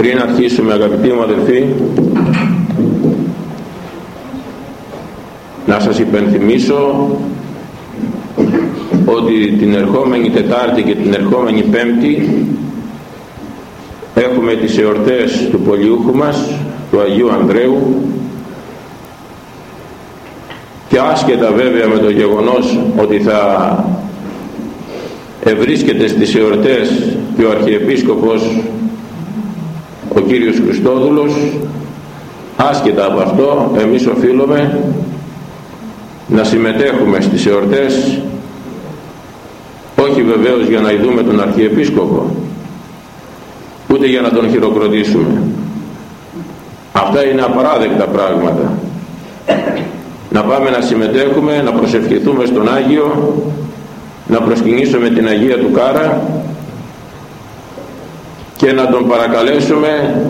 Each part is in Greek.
Πριν αρχίσουμε αγαπητοί μου αδελφοί να σας υπενθυμίσω ότι την ερχόμενη Τετάρτη και την ερχόμενη Πέμπτη έχουμε τις εορτές του πολιούχου μας του Αγίου Ανδρέου και άσχετα βέβαια με το γεγονός ότι θα ευρίσκεται στις εορτές και ο Αρχιεπίσκοπος ο κύριος Χριστόδουλος άσχετα από αυτό εμείς οφείλουμε να συμμετέχουμε στις εορτές όχι βεβαίως για να ειδούμε τον Αρχιεπίσκοπο ούτε για να τον χειροκροτήσουμε. Αυτά είναι απαράδεκτα πράγματα. Να πάμε να συμμετέχουμε να προσευχηθούμε στον Άγιο να προσκυνήσουμε την Αγία του Κάρα και να τον παρακαλέσουμε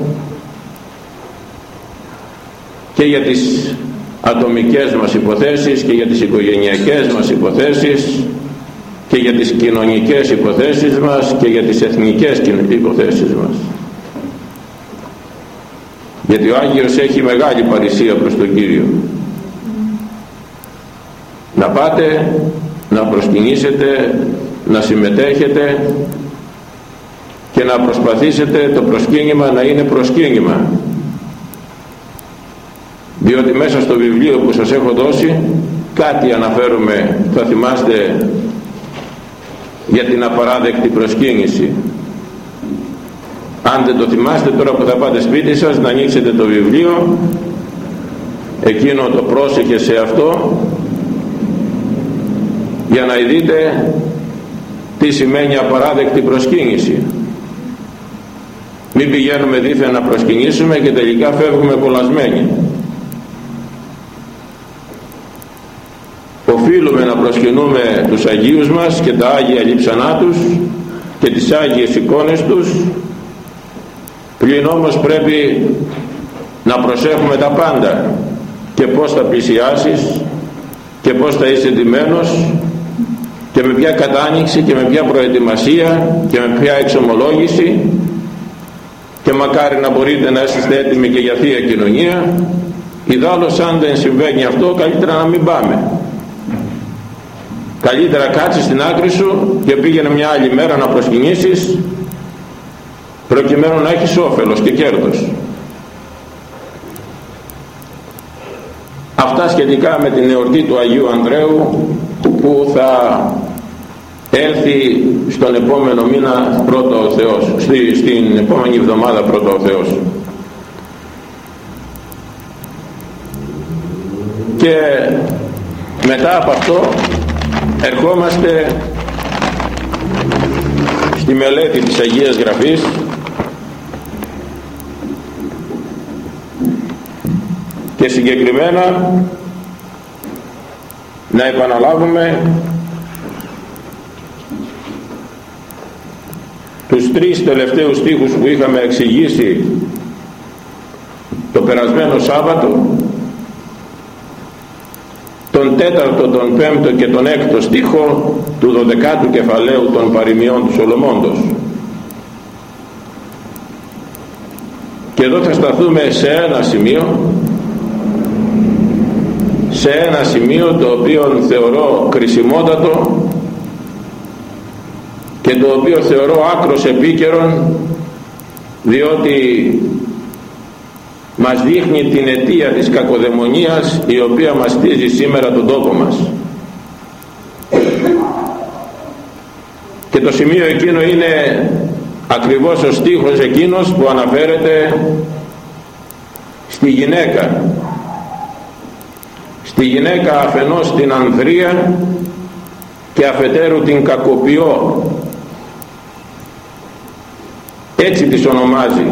και για τις ατομικές μας υποθέσεις και για τις οικογενειακές μας υποθέσεις και για τις κοινωνικές υποθέσεις μας και για τις εθνικές υποθέσεις μας. Γιατί ο Άγιος έχει μεγάλη παρησία προς τον Κύριο. Να πάτε να προσκυνήσετε να συμμετέχετε και να προσπαθήσετε το προσκύνημα να είναι προσκύνημα. Διότι μέσα στο βιβλίο που σας έχω δώσει κάτι αναφέρουμε θα θυμάστε για την απαράδεκτη προσκύνηση. Αν δεν το θυμάστε τώρα που θα πάτε σπίτι σας να ανοίξετε το βιβλίο εκείνο το πρόσεχε σε αυτό για να δείτε τι σημαίνει απαράδεκτη προσκύνηση μην πηγαίνουμε δίθεν να προσκυνήσουμε και τελικά φεύγουμε κολλασμένοι. Οφείλουμε να προσκυνούμε τους Αγίους μας και τα Άγια λείψανά τους και τις Άγιες εικόνες τους. Πλην όμως πρέπει να προσέχουμε τα πάντα και πως θα πλησιάσεις και πως θα είσαι εντυμένος και με ποια κατάνοιξη και με ποια προετοιμασία και με ποια εξομολόγηση και μακάρι να μπορείτε να είστε έτοιμοι και για Θεία Κοινωνία. Ιδάλλως αν δεν συμβαίνει αυτό καλύτερα να μην πάμε. Καλύτερα κάτσε στην άκρη σου και πήγαινε μια άλλη μέρα να προσκυνήσεις προκειμένου να έχεις όφελος και κέρδος. Αυτά σχετικά με την εορτή του Αγίου Ανδρέου που θα έλθει στον επόμενο μήνα πρώτο ο Θεός στη, στην επόμενη εβδομάδα πρώτο ο Θεός. Και μετά από αυτό ερχόμαστε στη μελέτη της Αγίας Γραφής. Και συγκεκριμένα να επαναλάβουμε τους τρεις τελευταίους στίχους που είχαμε εξηγήσει το περασμένο Σάββατο τον τέταρτο, τον πέμπτο και τον έκτο στίχο του δωδεκάτου κεφαλαίου των παροιμιών του Σολομώντος. Και εδώ θα σταθούμε σε ένα σημείο σε ένα σημείο το οποίο θεωρώ κρισιμότατο και το οποίο θεωρώ άκρος επίκαιρον διότι μας δείχνει την αιτία της κακοδαιμονίας η οποία μας στίζει σήμερα τον τόπο μας. Και το σημείο εκείνο είναι ακριβώς ο στίχος εκείνος που αναφέρεται στη γυναίκα. Στη γυναίκα αφενός την ανδρεία και αφετέρου την κακοποιώ έτσι τις ονομάζει.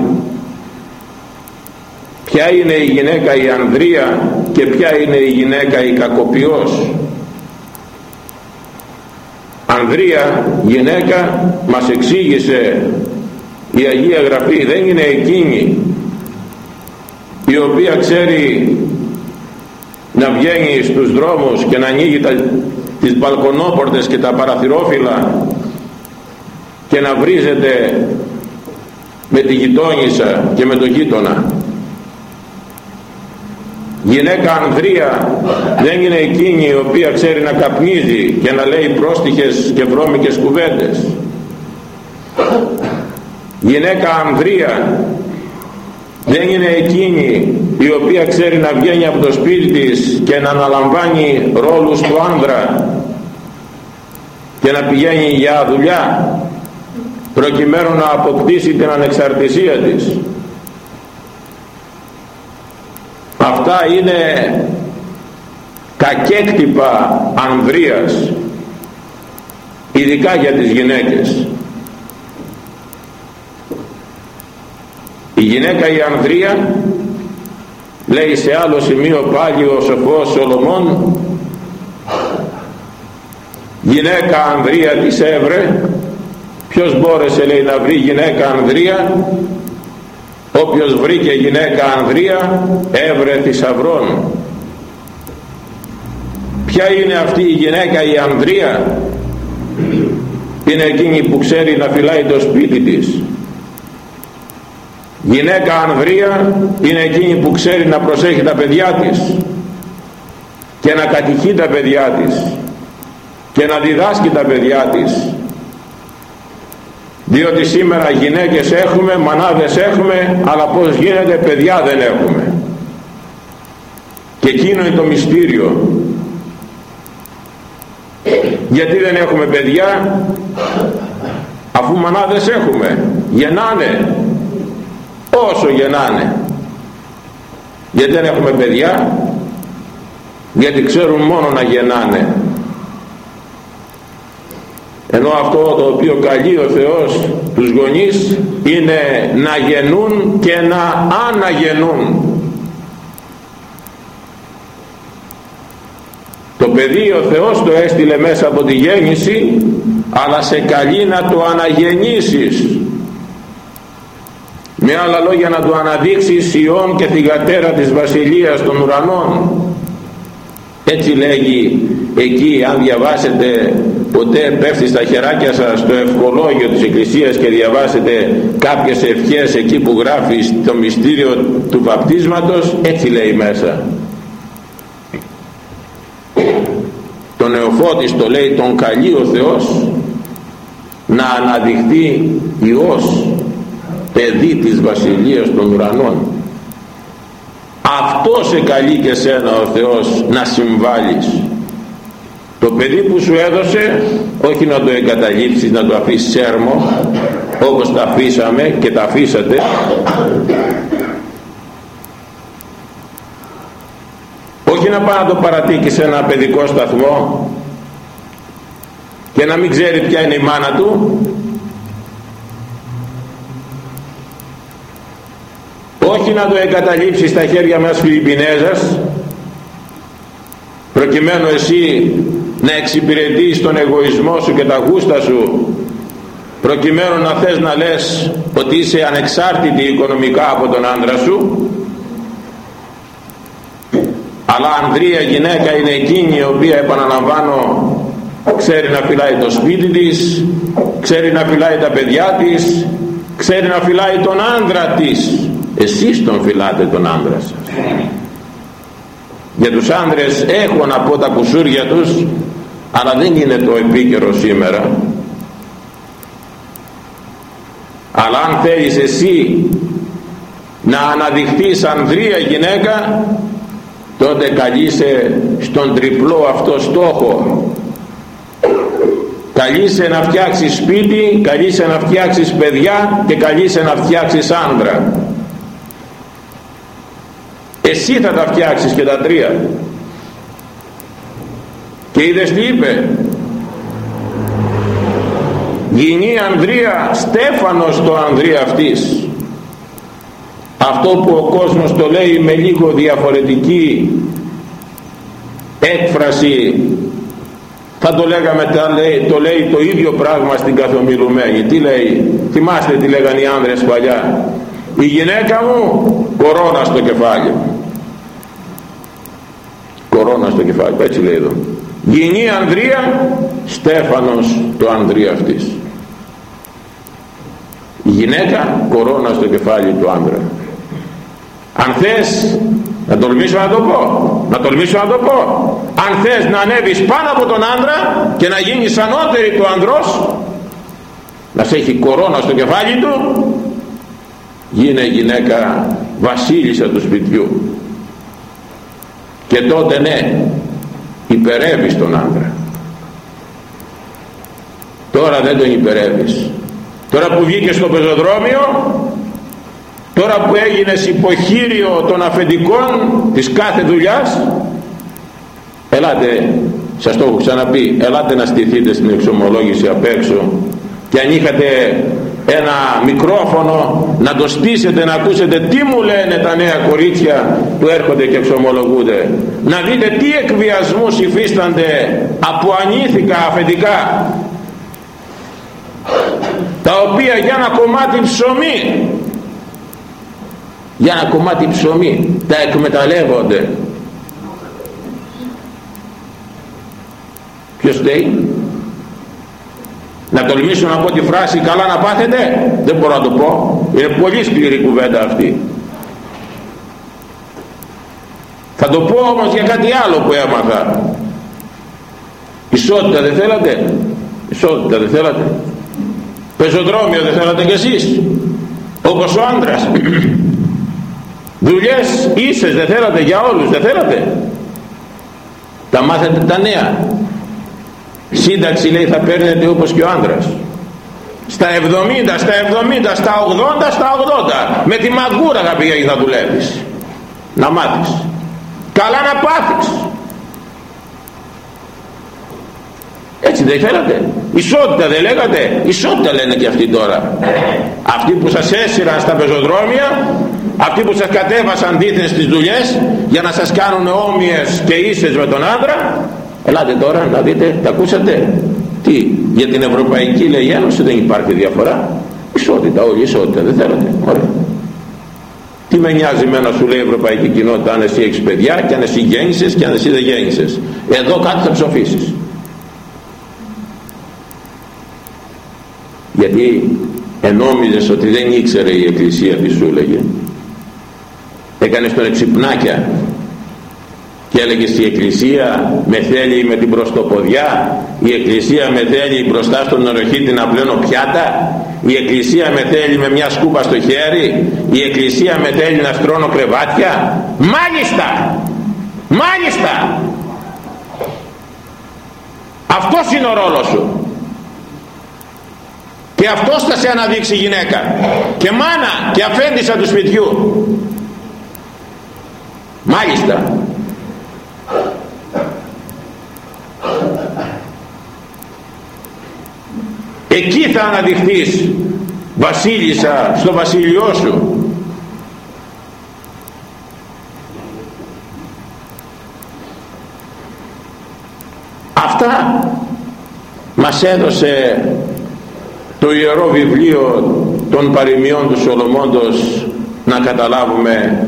Ποια είναι η γυναίκα η ανδρεία και ποια είναι η γυναίκα η κακοποιός. Ανδρεία γυναίκα μας εξήγησε η Αγία Γραφή δεν είναι εκείνη η οποία ξέρει να βγαίνει στους δρόμους και να ανοίγει τα, τις μπαλκονόπορτες και τα παραθυρόφυλλα και να βρίζεται με τη γειτόνισσα και με το γείτονα. Γυναίκα Ανδρία δεν είναι εκείνη η οποία ξέρει να καπνίζει και να λέει πρόστιχες και βρώμικες κουβέντες. Γυναίκα Ανδρία δεν είναι εκείνη η οποία ξέρει να βγαίνει από το σπίτι της και να αναλαμβάνει ρόλους του άνδρα και να πηγαίνει για δουλειά προκειμένου να αποκτήσει την ανεξαρτησία της. Αυτά είναι κακέκτυπα ανδρείας ειδικά για τις γυναίκες. Η γυναίκα η ανδρεία λέει σε άλλο σημείο πάλι ο σοφός Σολομών γυναίκα ανδρεία της έβρε ποιος μπόρεσε λέει να βρει γυναίκα ανδρεία όποιος βρήκε γυναίκα ανδρεία έβρε θησαυρών ποια είναι αυτή η γυναίκα η ανδρεία; Είναι εκείνη που ξέρει να φυλάει το σπίτι της. Γυναίκα ανδρεία είναι εκείνη που ξέρει να προσέχει τα παιδιά της και να κατηχεί τα παιδιά της και να διδάσκει τα παιδιά της διότι σήμερα γυναίκες έχουμε, μανάδες έχουμε αλλά πως γίνεται παιδιά δεν έχουμε. Και εκείνο είναι το μυστήριο. Γιατί δεν έχουμε παιδιά αφού μανάδες έχουμε. Γεννάνε. Όσο γεννάνε. Γιατί δεν έχουμε παιδιά γιατί ξέρουν μόνο να γεννάνε ενώ αυτό το οποίο καλεί ο Θεός τους γονείς είναι να γεννούν και να αναγεννούν. Το παιδί ο Θεός το έστειλε μέσα από τη γέννηση αλλά σε καλεί να το αναγεννήσεις. Με άλλα λόγια να του αναδείξεις Ιών και θυγατέρα της Βασιλείας των Ουρανών έτσι λέγει εκεί αν διαβάσετε ποτέ πέφτει στα χεράκια σας το ευχολόγιο της Εκκλησίας και διαβάσετε κάποιες ευχές εκεί που γράφει το μυστήριο του βαπτίσματος έτσι λέει μέσα. Το νεοφώτης το λέει τον καλεί ο Θεός να αναδειχθεί Υιός παιδί της Βασιλείας των Ουρανών αυτό σε καλεί και σένα ο Θεός να συμβάλλεις. Το παιδί που σου έδωσε όχι να το εγκαταλείψεις να το αφήσεις σέρμο όπως τα αφήσαμε και τα αφήσατε. Όχι να πάει να το παρατήκεις σε ένα παιδικό σταθμό και να μην ξέρει ποια είναι η μάνα του όχι να το εγκαταλείψεις στα χέρια μας Φιλιππινέζας προκειμένου εσύ να εξυπηρετείς τον εγωισμό σου και τα γούστα σου προκειμένου να θες να λες ότι είσαι ανεξάρτητη οικονομικά από τον άντρα σου. Αλλά ανδρεία γυναίκα είναι εκείνη η οποία επαναλαμβάνω ξέρει να φυλάει το σπίτι της ξέρει να φυλάει τα παιδιά της ξέρει να φυλάει τον άντρα της εσείς τον φυλάτε τον άντρα σας για τους άντρες έχω να πω τα κουσούρια τους αλλά δεν είναι το επίκαιρο σήμερα. Αλλά αν θέλεις εσύ να αναδειχθείς ανδρεία γυναίκα τότε καλείσαι στον τριπλό αυτό στόχο. Καλείσαι να φτιάξεις σπίτι καλείσαι να φτιάξεις παιδιά και καλείσαι να φτιάξεις άντρα εσύ θα τα φτιάξεις και τα τρία. Και είδες τι είπε; Γυνή Ανδρία Στέφανος το Ανδρία αυτής. Αυτό που ο κόσμος το λέει με λίγο διαφορετική έκφραση θα το λέγαμε το λέει το ίδιο πράγμα στην καθομιλουμένη τι λέει; Θυμάστε τι λέγανε οι άνδρες παλιά; Η γυναίκα μου κορώνα στο κεφάλι κορώνα στο κεφάλι. Έτσι λέει εδώ. Γυνή Ανδρία Στέφανος το Ανδρία αυτής. Γυναίκα κορώνα στο κεφάλι του άντρα. Αν θες να τολμήσω να το πω να τολμήσω να το πω. Αν θες να ανέβεις πάνω από τον άντρα και να γίνεις ανώτερη του ανδρός να σε έχει κορώνα στο κεφάλι του γίνε γυναίκα βασίλισσα του σπιτιού και τότε ναι υπερεύεις τον άντρα. Τώρα δεν τον υπερεύεις. Τώρα που βγήκες στο πεζοδρόμιο τώρα που έγινες υποχείριο των αφεντικών της κάθε δουλειάς ελάτε σας το έχω ξαναπεί ελάτε να στηθείτε στην εξομολόγηση απ' έξω και αν είχατε ένα μικρόφωνο να το στήσετε να ακούσετε τι μου λένε τα νέα κορίτσια που έρχονται και εξομολογούνται. Να δείτε τι εκβιασμούς υφίστανται από ανήθικα αφεντικά τα οποία για ένα κομμάτι ψωμί για ένα κομμάτι ψωμί τα εκμεταλλεύονται. Ποιος λέει να τολμήσω να πω τη φράση καλά να πάθετε δεν μπορώ να το πω. Είναι πολύ σκληρή κουβέντα αυτή. Θα το πω όμως για κάτι άλλο που έμαθα. Ισότητα δεν θέλατε; Ισότητα δεν θέλατε; Πεζοδρόμιο δεν θέλατε κι εσείς; Όπως ο άντρας. Δουλειές ίσες δεν θέλατε για όλους δεν θέλατε; Τα μάθετε τα νέα; Σύνταξη λέει θα παίρνετε όπως και ο άντρας στα 70, στα 70, στα 80, στα 80 με τη μαγκούρα θα πηγαίνει θα δουλεύεις. Να μάθεις. Καλά να πάθεις. Έτσι δεν θέλατε. Ισότητα δεν λέγατε. Ισότητα λένε και αυτοί τώρα. Αυτοί που σας έσυραν στα πεζοδρόμια αυτοί που σας κατέβασαν δίθεν στις δουλειές για να σας κάνουν όμοιες και ίσες με τον άντρα ελάτε τώρα να δείτε τα ακούσατε; Τι για την Ευρωπαϊκή λέει Ένωση δεν υπάρχει διαφορά. Ισότητα όλοι ισότητα δεν θέλετε. Ωραία. Τι με νοιάζει εμένα σου λέει η Ευρωπαϊκή Κοινότητα αν εσύ έχεις παιδιά και αν εσύ γέννησες και αν εσύ δεν γέννησες. Εδώ κάτι θα ψοφήσεις. Γιατί ενόμιζες ότι δεν ήξερε η Εκκλησία τι σου έλεγε. Έκανες τον εξυπνάκια και έλεγε η Εκκλησία με θέλει με την προστοποδιά η Εκκλησία με θέλει μπροστά στον οροχήτη να πλένω πιάτα η Εκκλησία με θέλει με μια σκούπα στο χέρι η Εκκλησία με θέλει να στρώνω κρεβάτια μάλιστα! Μάλιστα! Αυτός είναι ο ρόλος σου. Και αυτός θα σε αναδείξει γυναίκα. Και μάνα και αφέντησα του σπιτιού. Μάλιστα εκεί θα αναδειχθείς βασίλισσα στο βασίλειό σου. Αυτά μας έδωσε το Ιερό Βιβλίο των παροιμιών του Σολομώντος να καταλάβουμε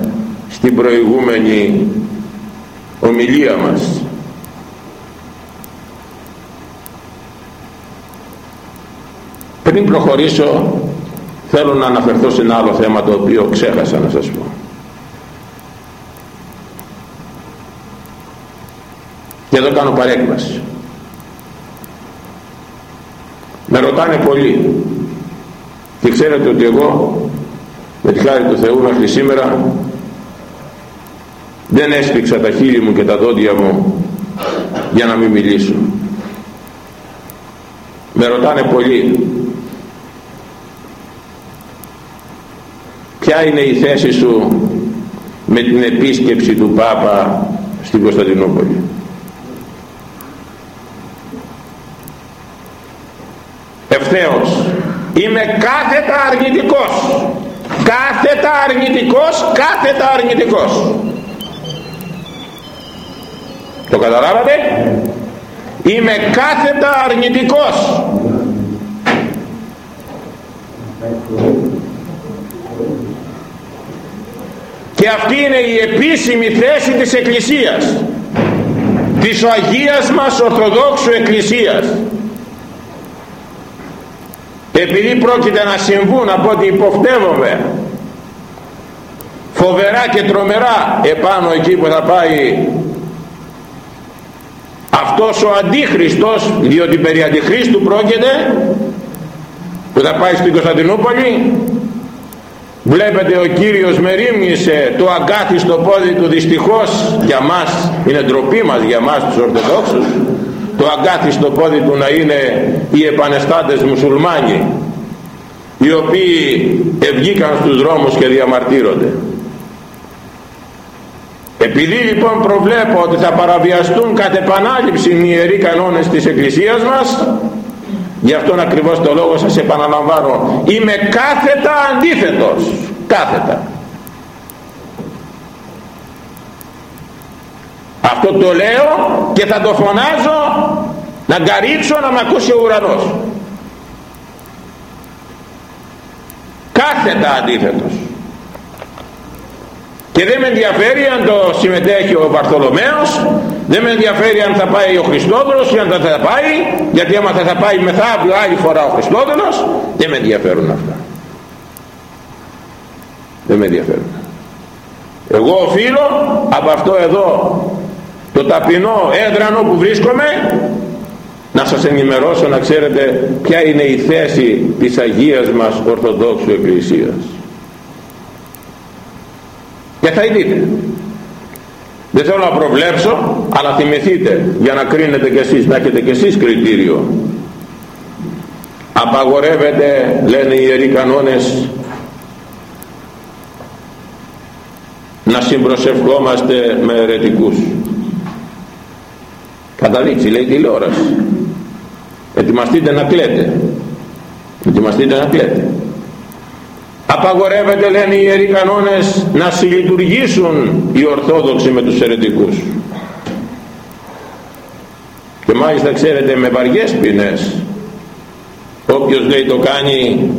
στην προηγούμενη ομιλία μας πριν προχωρήσω θέλω να αναφερθώ σε ένα άλλο θέμα το οποίο ξέχασα να σας πω. Και εδώ κάνω παρέκβαση. Με ρωτάνε πολύ και ξέρετε ότι εγώ με τη χάρη του Θεού μέχρι σήμερα δεν έσπιξα τα χείλη μου και τα δόντια μου για να μην μιλήσω. Με ρωτάνε πολύ ποια είναι η θέση σου με την επίσκεψη του Πάπα στην Κωνσταντινούπολη; Ευθέως είμαι κάθετα αρνητικός. Κάθετα αρνητικός κάθετα αρνητικός. Το καταλάβατε; Είμαι κάθετα αρνητικός και αυτή είναι η επίσημη θέση της Εκκλησίας. Της Αγίας μας Ορθοδόξου Εκκλησίας. Επειδή πρόκειται να συμβούν από ό,τι υποφτεύομαι φοβερά και τρομερά επάνω εκεί που θα πάει αυτός ο αντίχριστος διότι περί αντιχρίστου πρόκειται που θα πάει στην Κωνσταντινούπολη βλέπετε ο Κύριος μερίμνησε το αγκάθι στο πόδι του. Δυστυχώς για μας είναι ντροπή μας για μας τους Ορθοδόξους το αγκάθι στο πόδι του να είναι οι επανεστάτες μουσουλμάνοι οι οποίοι ευγήκαν στους δρόμους και διαμαρτύρονται. Επειδή λοιπόν προβλέπω ότι θα παραβιαστούν κατ' επανάληψη οι ιεροί κανόνες της Εκκλησίας μας γι' αυτόν ακριβώς το λόγο σας επαναλαμβάνω. Είμαι κάθετα αντίθετος. Κάθετα. Αυτό το λέω και θα το φωνάζω να γκαρίξω να με ακούσει ο ουρανός. Κάθετα αντίθετος. Και δεν με ενδιαφέρει αν το συμμετέχει ο Βαρθολομαίος δεν με ενδιαφέρει αν θα πάει ο Χριστόδουλος ή αν δεν θα πάει γιατί άμα θα, θα πάει μεθαύριο άλλη φορά ο Χριστόδουλος δεν με ενδιαφέρουν αυτά. Δεν με ενδιαφέρουν. Εγώ οφείλω από αυτό εδώ το ταπεινό έδρανο που βρίσκομαι να σας ενημερώσω να ξέρετε ποια είναι η θέση της Αγίας μας Ορθοδόξου Εκκλησίας. Και θα δείτε δεν θέλω να προβλέψω αλλά θυμηθείτε για να κρίνετε κι εσείς να έχετε κι εσείς κριτήριο. Απαγορεύεται λένε οι ιεροί κανόνες να συμπροσευχόμαστε με αιρετικούς. Καταδείξει λέει τηλεόραση. Ετοιμαστείτε να κλαίτε. Ετοιμαστείτε να κλαίτε απαγορεύεται λένε οι ιεροί κανόνες να συλλειτουργήσουν οι Ορθόδοξοι με τους αιρετικούς. Και μάλιστα ξέρετε με βαριές ποινές όποιος λέει το κάνει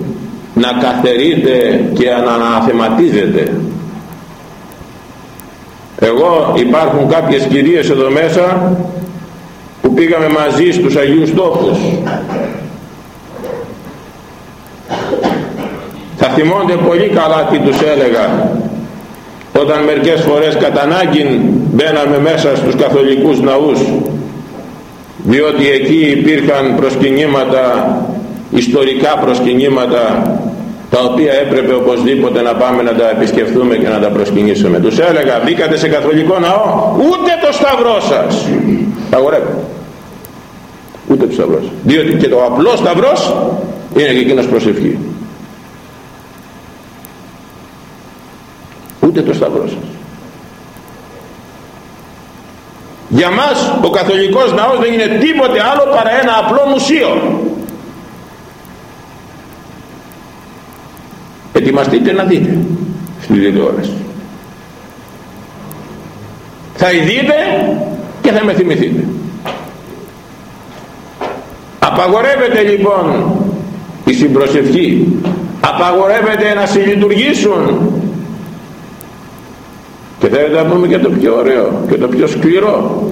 να καθερείται και να αναθεματίζεται. Εγώ υπάρχουν κάποιες κυρίες εδώ μέσα που πήγαμε μαζί στους Αγίους Τόπους θυμώνται πολύ καλά τι τους έλεγα. Όταν μερικές φορές κατά ανάγκη μπαίναμε μέσα στους καθολικούς ναούς διότι εκεί υπήρχαν προσκυνήματα ιστορικά προσκυνήματα τα οποία έπρεπε οπωσδήποτε να πάμε να τα επισκεφθούμε και να τα προσκυνήσουμε. Τους έλεγα μπήκατε σε καθολικό ναό ούτε το σταυρό σας αγορεύω. Ούτε το σταυρός διότι και το απλό σταυρός είναι και εκείνος προσευχή ούτε το σταυρό σας. Για μας ο καθολικός ναός δεν είναι τίποτε άλλο παρά ένα απλό μουσείο. Ετοιμαστείτε να δείτε στη τηλεόραση. Θα δείτε και θα με θυμηθείτε. Απαγορεύεται λοιπόν η συμπροσευχή. Απαγορεύεται να συλλειτουργήσουν και θέλετε να πούμε και το πιο ωραίο και το πιο σκληρό.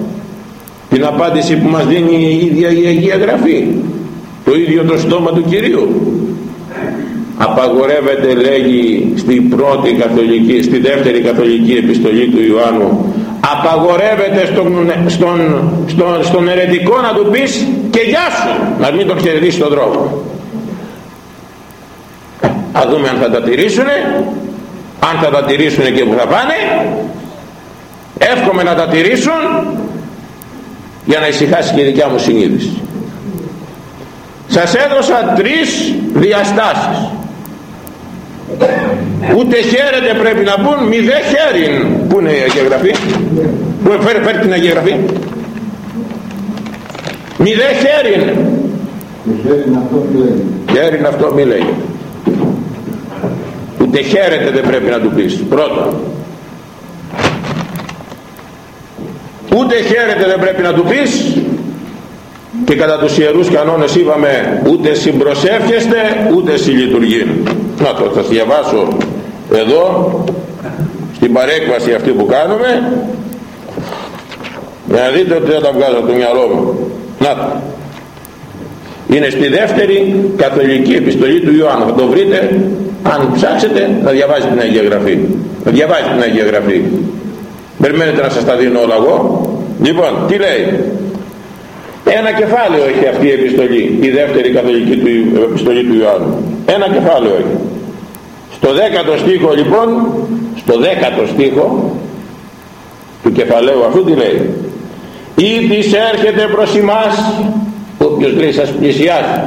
Την απάντηση που μας δίνει η ίδια η Αγία Γραφή. Το ίδιο το στόμα του Κυρίου. Απαγορεύεται λέγει στην πρώτη καθολική στη δεύτερη καθολική επιστολή του Ιωάννου. Απαγορεύεται στον, στον, στον, στον ερετικό να του πεις και γεια σου να μην τον χαιρετήσει στον δρόμο. Α δούμε αν θα τα τηρήσουνε αν θα τα τηρήσουν και που θα πάνε εύχομαι να τα τηρήσουν για να ησυχάσει και η δικιά μου συνείδηση. Σας έδωσα τρεις διαστάσεις. Ούτε χαίρετε πρέπει να πούν μη δε χαίριν που είναι η Αγία Γραφή που φέρει, φέρει την Αγία Γραφή μη δε χαίριν χαίριν αυτό μη λέει ούτε χαίρετε δεν πρέπει να του πεις. Πρώτον. Ούτε χαίρετε δεν πρέπει να του πεις. Και κατά τους ιερούς κανόνες είπαμε ούτε συμπροσεύχεστε ούτε συλλειτουργεί να το θα διαβάσω εδώ στην παρέκβαση αυτή που κάνουμε. Για να δείτε ότι δεν τα βγάζω από το μυαλό μου. Να είναι στη δεύτερη καθολική επιστολή του Ιωάννου. Θα το βρείτε αν ψάξετε να διαβάζετε την Αγία Γραφή. Να διαβάζετε την Αγία Γραφή. Περιμένετε να σας τα δίνω όλα εγώ. Λοιπόν τι λέει; Ένα κεφάλαιο έχει αυτή η επιστολή η δεύτερη καθολική του, επιστολή του Ιωάννου. Ένα κεφάλαιο έχει. Στο δέκατο στίχο λοιπόν στο δέκατο στίχο του κεφαλαίου αυτού τι λέει; Ή της έρχεται προς εμάς όποιος λέει σας πλησιάζει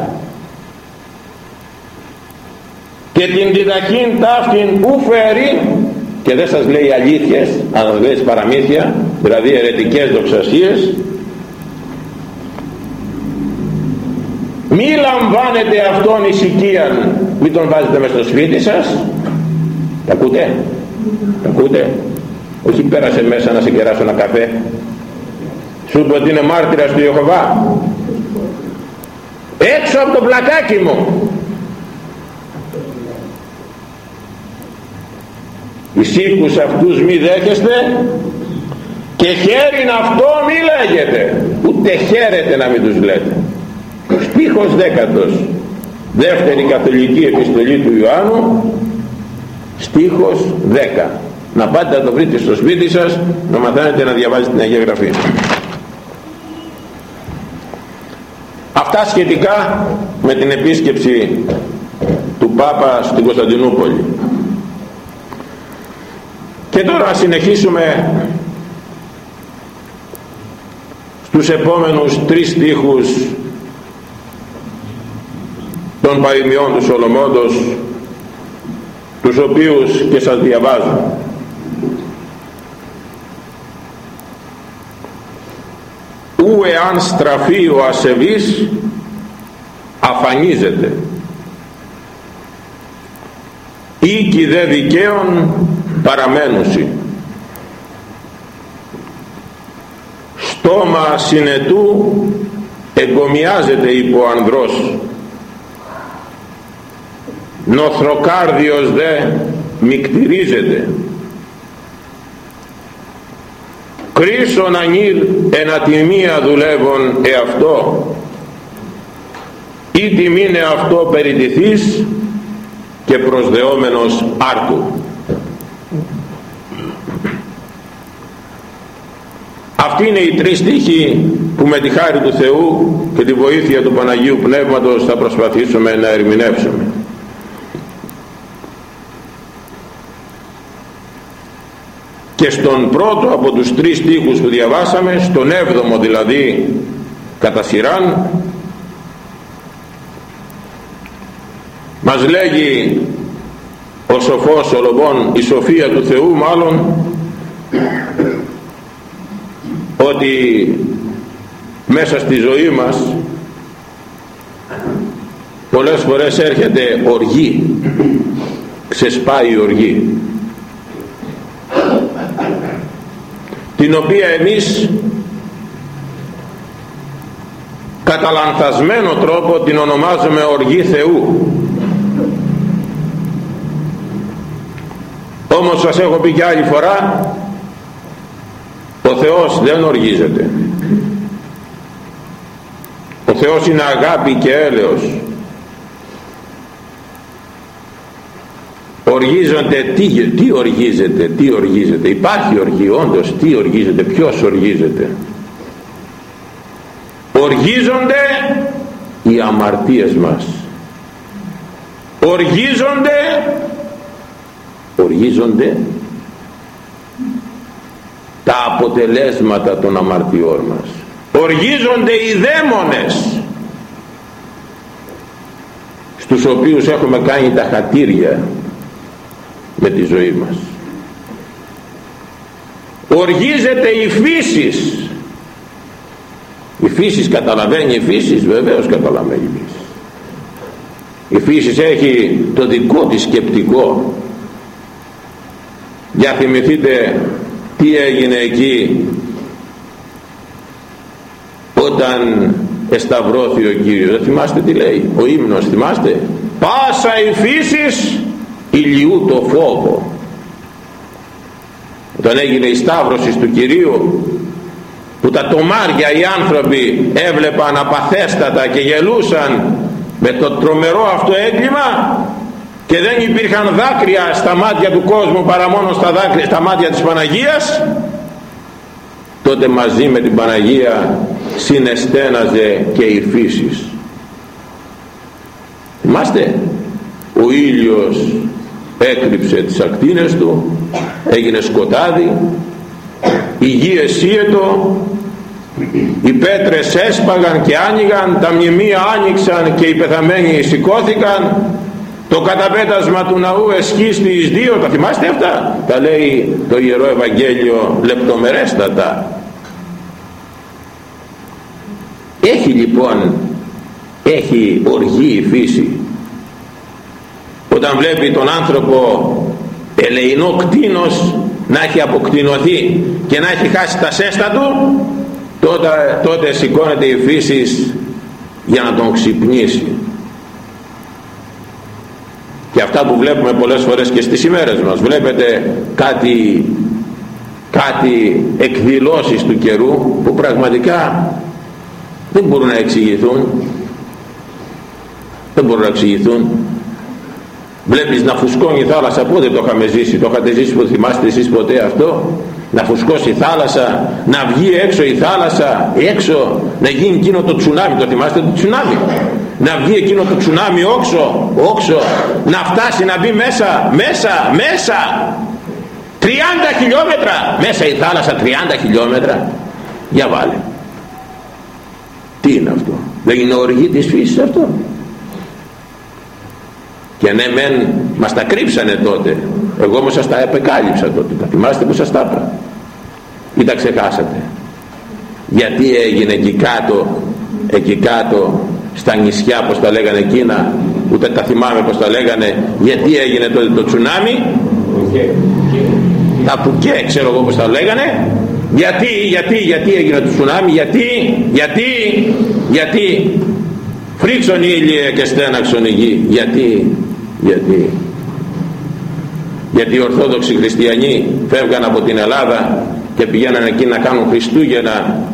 και την διδαχήν ταύτην ου φέρει και δεν σας λέει αλήθειες αλλά σας λέει παραμύθια δηλαδή ερετικές δοξασίες μη λαμβάνετε αυτόν ησυχίαν μην τον βάζετε μέσα στο σπίτι σας. Τα ακούτε; Τα ακούτε; Όχι πέρασε μέσα να σε κεράσω ένα καφέ. Σου είπε ότι είναι μάρτυρας του Ιεχωβά. Έξω από το πλακάκι μου εις οίκους αυτούς μη δέχεστε και χέριν αυτό μη λέγεται ούτε χαίρετε να μην τους λέτε. Στίχος δέκατος. Δεύτερη καθολική επιστολή του Ιωάννου στίχος 10 να πάτε να το βρείτε στο σπίτι σας να μαθαίνετε να διαβάζετε την Αγία Γραφή. Αυτά σχετικά με την επίσκεψη του Πάπα στην Κωνσταντινούπολη και τώρα να συνεχίσουμε στους επόμενους τρεις στίχους των παροιμιών του Σολομόντος τους οποίους και σας διαβάζω. Ου εάν στραφεί ο ασεβής αφανίζεται. Οίκη δε δικαίων παραμένουσι στόμα συνετού εγκομιάζεται υπό ανδρός. Νοθροκάρδιος δε μικτηρίζεται. Κρίσον ανήρ ενατιμία δουλεύων εαυτό. Ή τιμήνε αυτό περιτηθείς και προσδεόμενος άρτου Αυτοί είναι οι τρεις στίχοι που με τη χάρη του Θεού και τη βοήθεια του Παναγίου Πνεύματος θα προσπαθήσουμε να ερμηνεύσουμε. Και στον πρώτο από τους τρεις στίχους που διαβάσαμε, στον έβδομο δηλαδή κατά σειράν, μας λέγει ο σοφός Σολομών, η σοφία του Θεού μάλλον, ότι μέσα στη ζωή μας πολλές φορές έρχεται οργή ξεσπάει η οργή την οποία εμείς κατά λανθασμένο τρόπο την ονομάζουμε οργή Θεού. Όμως σας έχω πει και άλλη φορά ο Θεός δεν οργίζεται. Ο Θεός είναι αγάπη και έλεος. Οργίζονται τι, τι οργίζεται τι οργίζεται. Υπάρχει οργή όντως τι οργίζεται ποιος οργίζεται. Οργίζονται οι αμαρτίες μας. Οργίζονται οργίζονται τα αποτελέσματα των αμαρτιών μας. Οργίζονται οι δαίμονες στους οποίους έχουμε κάνει τα χατήρια με τη ζωή μας. Οργίζεται η φύση. Η φύση καταλαβαίνει η φύση βεβαίως καταλαβαίνει η φύση. Η φύση έχει το δικό της σκεπτικό. Για θυμηθείτε τι έγινε εκεί όταν εσταυρώθη ο Κύριος δεν θυμάστε τι λέει ο ύμνος θυμάστε; Πάσα η φύσης ηλιού το φόβο. Όταν έγινε η σταύρωσης του Κυρίου που τα τομάρια οι άνθρωποι έβλεπαν απαθέστατα και γελούσαν με το τρομερό αυτό έγκλημα και δεν υπήρχαν δάκρυα στα μάτια του κόσμου παρά μόνο στα, δάκρυα, στα μάτια της Παναγίας τότε μαζί με την Παναγία συναισθέναζε και η φύση θυμάστε ο ήλιος έκρυψε τις ακτίνες του έγινε σκοτάδι η γη εσύετο οι πέτρες έσπαγαν και άνοιγαν τα μνημεία άνοιξαν και οι πεθαμένοι σηκώθηκαν το καταπέτασμα του ναού εσχίστη εις δύο τα θυμάστε αυτά; Τα λέει το Ιερό Ευαγγέλιο λεπτομερέστατα. Έχει λοιπόν έχει οργή η φύση. Όταν βλέπει τον άνθρωπο ελεηνό κτίνος να έχει αποκτηνωθεί και να έχει χάσει τα σέστα του τότε, τότε σηκώνεται η φύση για να τον ξυπνήσει. και αυτά που βλέπουμε πολλές φορές και στις ημέρες μας. Βλέπετε κάτι κάτι εκδηλώσεις του καιρού που πραγματικά δεν μπορούν να εξηγηθούν. Δεν μπορούν να εξηγηθούν. Βλέπεις να φουσκώνει η θάλασσα. Πότε το είχαμε ζήσει; Το είχατε ζήσει που θυμάστε εσείς ποτέ αυτό; Να φουσκώσει η θάλασσα να βγει έξω η θάλασσα έξω να γίνει εκείνο το τσουνάμι. Το θυμάστε το τσουνάμι; Να βγει εκείνο το τσουνάμι όξο όξο. Να φτάσει να μπει μέσα μέσα μέσα. 30 χιλιόμετρα. Μέσα η θάλασσα 30 χιλιόμετρα. Για βάλε. Τι είναι αυτό; Δεν είναι οργή της φύσης αυτό; Και ναι μεν μας τα κρύψανε τότε. Εγώ όμως σας τα επεκάλυψα τότε. Τα θυμάστε που σας τα είπα. Ή τα ξεχάσατε. Γιατί έγινε εκεί κάτω εκεί κάτω στα νησιά πως τα λέγανε εκείνα ούτε τα θυμάμαι πως τα λέγανε γιατί έγινε τότε το τσουνάμι. Τα πουκέ ξέρω εγώ πως τα λέγανε. Γιατί, γιατί, γιατί έγινε το τσουνάμι γιατί, γιατί, γιατί. Φρίξον ήλιε και στέναξον η γη γιατί γιατί. Γιατί οι Ορθόδοξοι Χριστιανοί φεύγαν από την Ελλάδα και πηγαίναν εκεί να κάνουν Χριστούγεννα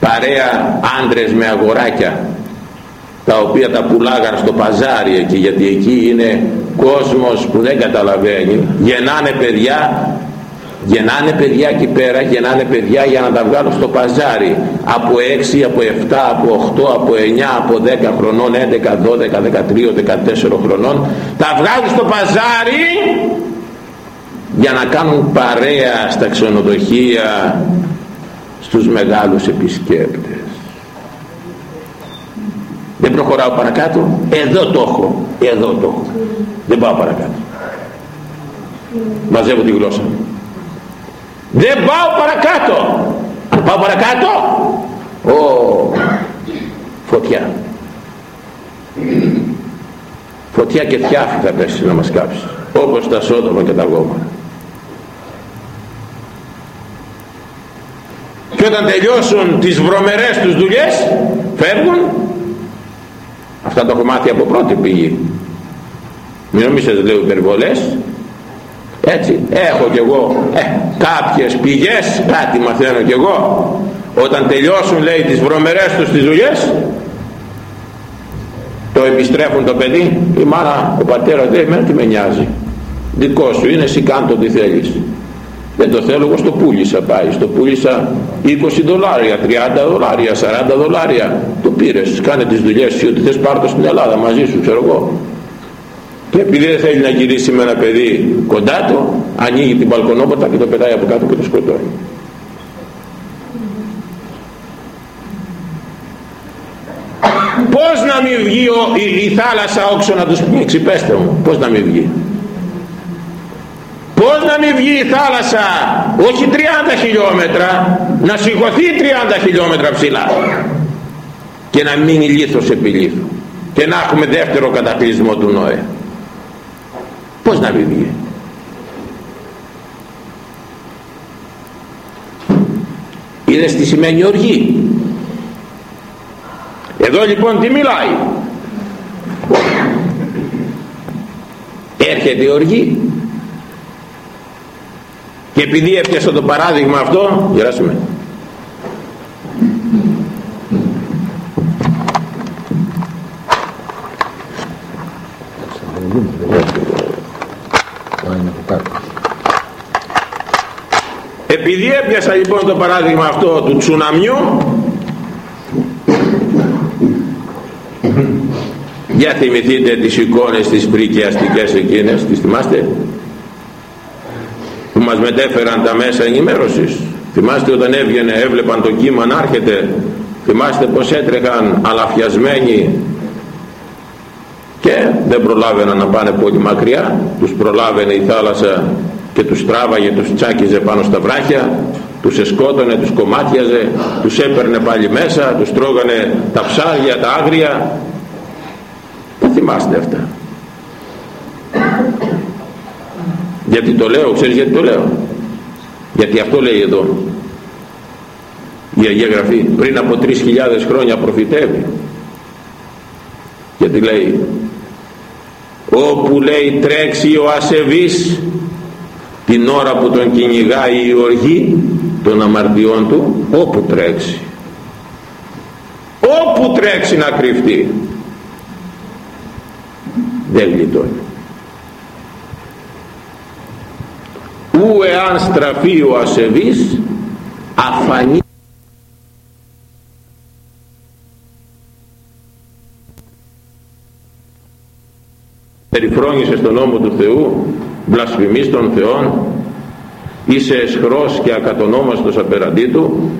παρέα άντρες με αγοράκια τα οποία τα πουλάγαν στο παζάρι εκεί γιατί εκεί είναι κόσμος που δεν καταλαβαίνει. Γεννάνε παιδιά γεννάνε παιδιά εκεί πέρα γεννάνε παιδιά για να τα βγάλουν στο παζάρι. Από 6, από 7, από 8, από 9, από 10 χρονών 11, 12, 13, 14 χρονών τα βγάλουν στο παζάρι για να κάνουν παρέα στα ξενοδοχεία στους μεγάλους επισκέπτες. δεν προχωράω παρακάτω. Εδώ το έχω. Εδώ το έχω. Δεν πάω παρακάτω. Μαζεύω τη γλώσσα. Μου δεν πάω παρακάτω. Αν πάω παρακάτω ο, φωτιά. Φωτιά και θιάφη θα πέσει να μας κάψει. Όπως τα σόδομα και τα γόμα και όταν τελειώσουν τις βρωμερές τους δουλειές φεύγουν αυτά τα έχω μάθει από πρώτη πηγή. Μην νομίζετε λέω υπερβολές. Έτσι έχω κι εγώ ε, κάποιες πηγές κάτι μαθαίνω κι εγώ. Όταν τελειώσουν λέει τις βρωμερές τους τις δουλειές το επιστρέφουν το παιδί. Η μάνα ο πατέρας λέει εμένα τι με νοιάζει. Δικό σου είναι εσύ κάνε το τι θέλεις δεν το θέλω εγώ στο πούλησα πάει. Στο πούλησα 20 δολάρια 30 δολάρια 40 δολάρια. Το πήρες κάνε τις δουλειές σου ότι θες πάρ' το στην Ελλάδα μαζί σου ξέρω εγώ. Και επειδή δεν θέλει να γυρίσει με ένα παιδί κοντά του ανοίγει την μπαλκονόπορτα και το πετάει από κάτω και το σκοτώνει. Πως να μην βγει η, η, θάλασσα όξο να τους πνίξει πέστε μου πως να μην βγει πως να μην βγει η θάλασσα όχι 30 χιλιόμετρα να σηκωθεί 30 χιλιόμετρα ψηλά. Και να μείνει λίθος επί λίθου. Και να έχουμε δεύτερο κατακλυσμό του Νόε. Πως να μην βγει; Είδες τι σημαίνει οργή; Εδώ λοιπόν τι μιλάει; Έρχεται η οργή και επειδή έπιασα το παράδειγμα αυτό γεράσουμε. Επειδή έπιασα λοιπόν το παράδειγμα αυτό του τσουναμιού για θυμηθείτε τις εικόνες της πρικιαστικές εκείνες τις θυμάστε; Μας μετέφεραν τα μέσα ενημέρωσης. Θυμάστε όταν έβγαινε έβλεπαν το κύμα να έρχεται. Θυμάστε πως έτρεχαν αλαφιασμένοι και δεν προλάβαιναν να πάνε πολύ μακριά. Τους προλάβαινε η θάλασσα και τους τράβαγε, τους τσάκιζε πάνω στα βράχια. Τους εσκότωνε, τους κομμάτιαζε τους έπαιρνε πάλι μέσα τους τρώγανε τα ψάρια, τα άγρια. Τα θυμάστε αυτά γιατί το λέω, ξέρεις γιατί το λέω; Γιατί αυτό λέει εδώ η Αγία Γραφή πριν από 3.000 χρόνια προφητεύει. Γιατί λέει όπου λέει τρέξει ο ασεβής την ώρα που τον κυνηγάει η οργή των αμαρτιών του όπου τρέξει. Όπου τρέξει να κρυφτεί. Δεν γλιτώνει ου εάν στραφεί ο ασεβής αφανεί περιφρόνησε στον νόμο του Θεού βλασφημείς των Θεών είσαι εσχρός και ακατονόμαστος απέναντί του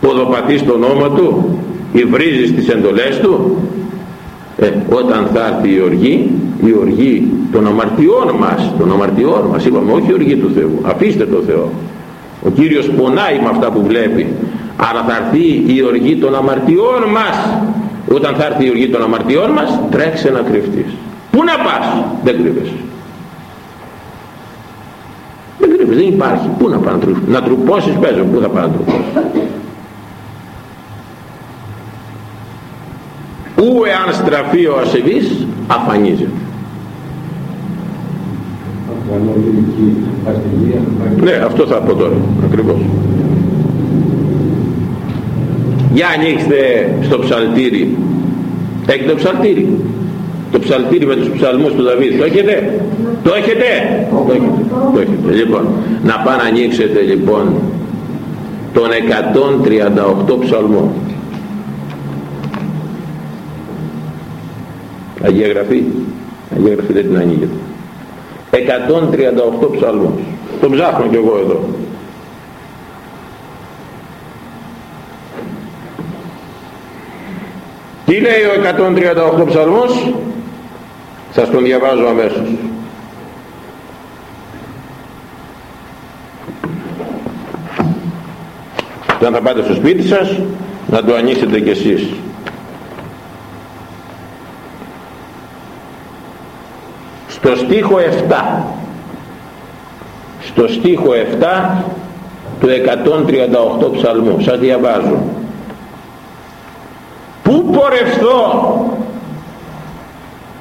ποδοπατείς το όνομα του υβρίζεις τις εντολές του ε, όταν θα έρθει η οργή η οργή των αμαρτιών μας των αμαρτιών μας είπαμε όχι η οργή του Θεού αφήστε το Θεό. Ο Κύριος πονάει με αυτά που βλέπει. Αλλά θα έρθει η οργή των αμαρτιών μας. Όταν θα έρθει η οργή των αμαρτιών μας τρέξε να κρυφτείς. Πού να πας; Δεν κρύβεσαι. Δεν κρύβεσαι δεν υπάρχει. Πού να πας να τρουπώσεις παίζω πού θα πάω να τρουπώσεις ου εάν στραφεί ο ασεβής αφανίζεται ναι αυτό θα πω τώρα ακριβώς. Για ανοίξτε στο ψαλτήρι. Έχετε το ψαλτήρι. Το ψαλτήρι με τους ψαλμούς του Δαβίδ το έχετε; Το έχετε; Το έχετε, το έχετε. λοιπόν να πάνε να ανοίξετε λοιπόν τον 138 ψαλμό Αγία Γραφή. Αγία Γραφή δεν την ανοίγεται. 138 ψαλμούς το ψάχνω κι εγώ εδώ. Τι λέει ο 138 ψαλμός; Σας τον διαβάζω αμέσως. Όταν θα πάτε στο σπίτι σας να το ανοίξετε κι εσείς στο στίχο 7 στο στίχο 7 του 138 ψαλμού. Σας διαβάζω. Πού πορευθώ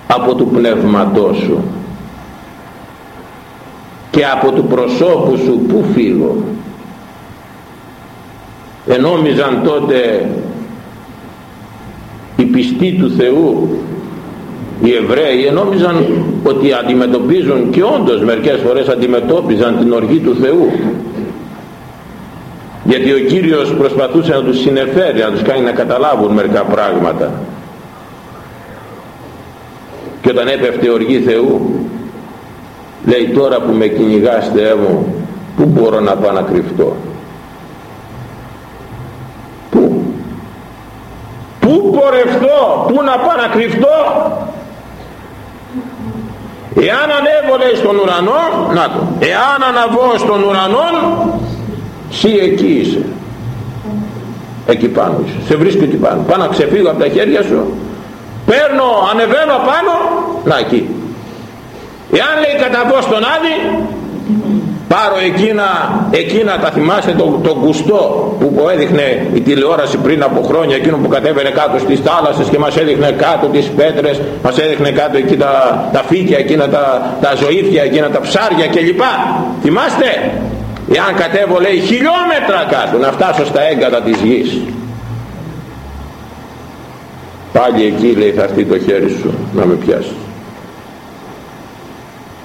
από του πνεύματός σου και από του προσώπου σου πού φύγω; Ενόμιζαν τότε οι πιστοί του Θεού οι Εβραίοι ενόμιζαν ότι αντιμετωπίζουν και όντως μερικές φορές αντιμετώπιζαν την οργή του Θεού. Γιατί ο Κύριος προσπαθούσε να τους συνεφέρει να τους κάνει να καταλάβουν μερικά πράγματα. Και όταν έπεφτε οργή Θεού λέει τώρα που με κυνηγάς Θεέ μου πού μπορώ να πάω να κρυφτώ; Πού; Πού πορευτώ; Πού να πάω να κρυφτώ; Εάν ανέβω λέει στον ουρανό να το. Εάν αναβώ στον ουρανό εσύ εκεί είσαι. Εκεί πάνω είσαι. Σε βρίσκω εκεί πάνω. Πάω να ξεφύγω από τα χέρια σου. Παίρνω ανεβαίνω πάνω να εκεί. Εάν λέει καταβώ στον Άδη πάρω εκείνα, εκείνα τα θυμάστε τον το κουστό που έδειχνε η τηλεόραση πριν από χρόνια εκείνο που κατέβαινε κάτω στις θάλασσες και μας έδειχνε κάτω τις πέτρες μας έδειχνε κάτω εκεί τα, τα φύκια εκείνα τα, τα ζωήφια εκείνα τα ψάρια κλπ θυμάστε; Εάν κατέβω λέει χιλιόμετρα κάτω να φτάσω στα έγκατα της γης πάλι εκεί λέει θα έρθει το χέρι σου να με πιάσεις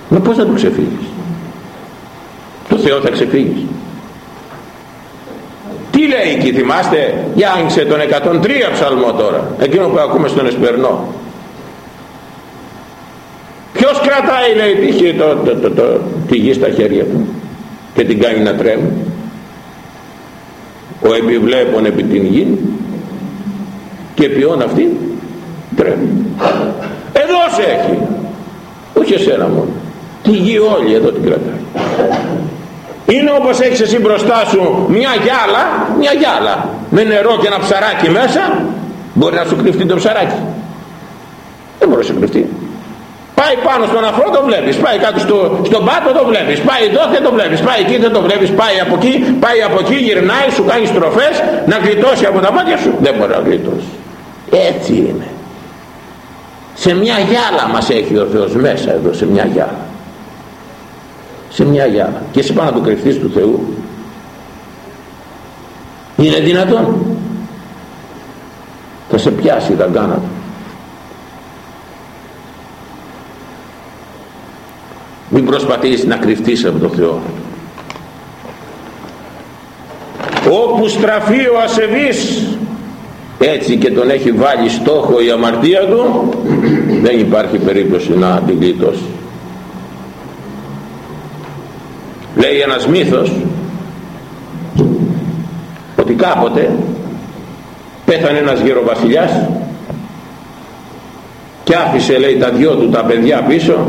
Μα πώς θα το ξεφύγεις; Το Θεό θα ξεφύγεις. Τι λέει εκεί θυμάστε, για άνοιξε τον 103 ψαλμό τώρα, εκείνο που ακούμε στον Εσπερνό. Ποιος κρατάει λέει τη, το, το, το, το, τη γη στα χέρια του και την κάνει να τρέμει. Ο επιβλέπων επί την γη και ποιον αυτή τρέμει. Εδώ σε έχει. Όχι εσένα μόνο. Τη γη όλη εδώ την κρατάει. Είναι όπως έχεις εσύ μπροστά σου μια γυάλα, μια γυάλα με νερό και ένα ψαράκι μέσα, μπορεί να σου κρυφτεί το ψαράκι. Δεν μπορεί να σου κρυφτεί. Πάει πάνω στον αφρό το βλέπεις, πάει κάτω στο, στον πάτο το βλέπεις, πάει εδώ και το βλέπεις, πάει εκεί δεν το βλέπεις, πάει από εκεί, πάει από εκεί, γυρνάει, σου κάνει στροφές, να γλιτώσει από τα μάτια σου. Δεν μπορεί να γλιτώσει. Έτσι είναι. Σε μια γυάλα μας έχει ο Θεός μέσα εδώ, σε μια γυάλα σε μια γυάλα και εσύ πάνω να το κρυφτείς του Θεού. Είναι δυνατόν. Θα σε πιάσει τα γκάνα του. Μην προσπαθείς να κρυφτείς από το Θεό. Όπου στραφεί ο ασεβής έτσι και τον έχει βάλει στόχο η αμαρτία του δεν υπάρχει περίπτωση να την γλιτώσει λέει ένας μύθος ότι κάποτε πέθανε ένας γεροβασιλιάς και άφησε λέει τα δυο του τα παιδιά πίσω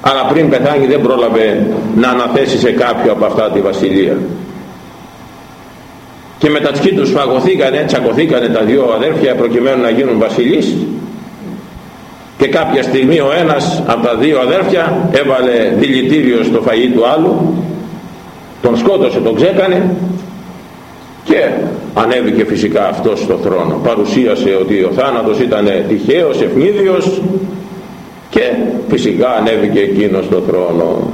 αλλά πριν πεθάνει δεν πρόλαβε να αναθέσει σε κάποιο από αυτά τη βασιλεία. Και με τα τους φαγωθήκανε, τσακωθήκανε τα δυο αδέρφια προκειμένου να γίνουν βασιλείς και κάποια στιγμή ο ένας από τα δύο αδέρφια έβαλε δηλητήριο στο φαΐ του άλλου τον σκότωσε, τον ξέκανε και ανέβηκε φυσικά αυτός στο θρόνο. Παρουσίασε ότι ο θάνατος ήταν τυχαίος, ευνίδιος και φυσικά ανέβηκε εκείνος στο θρόνο.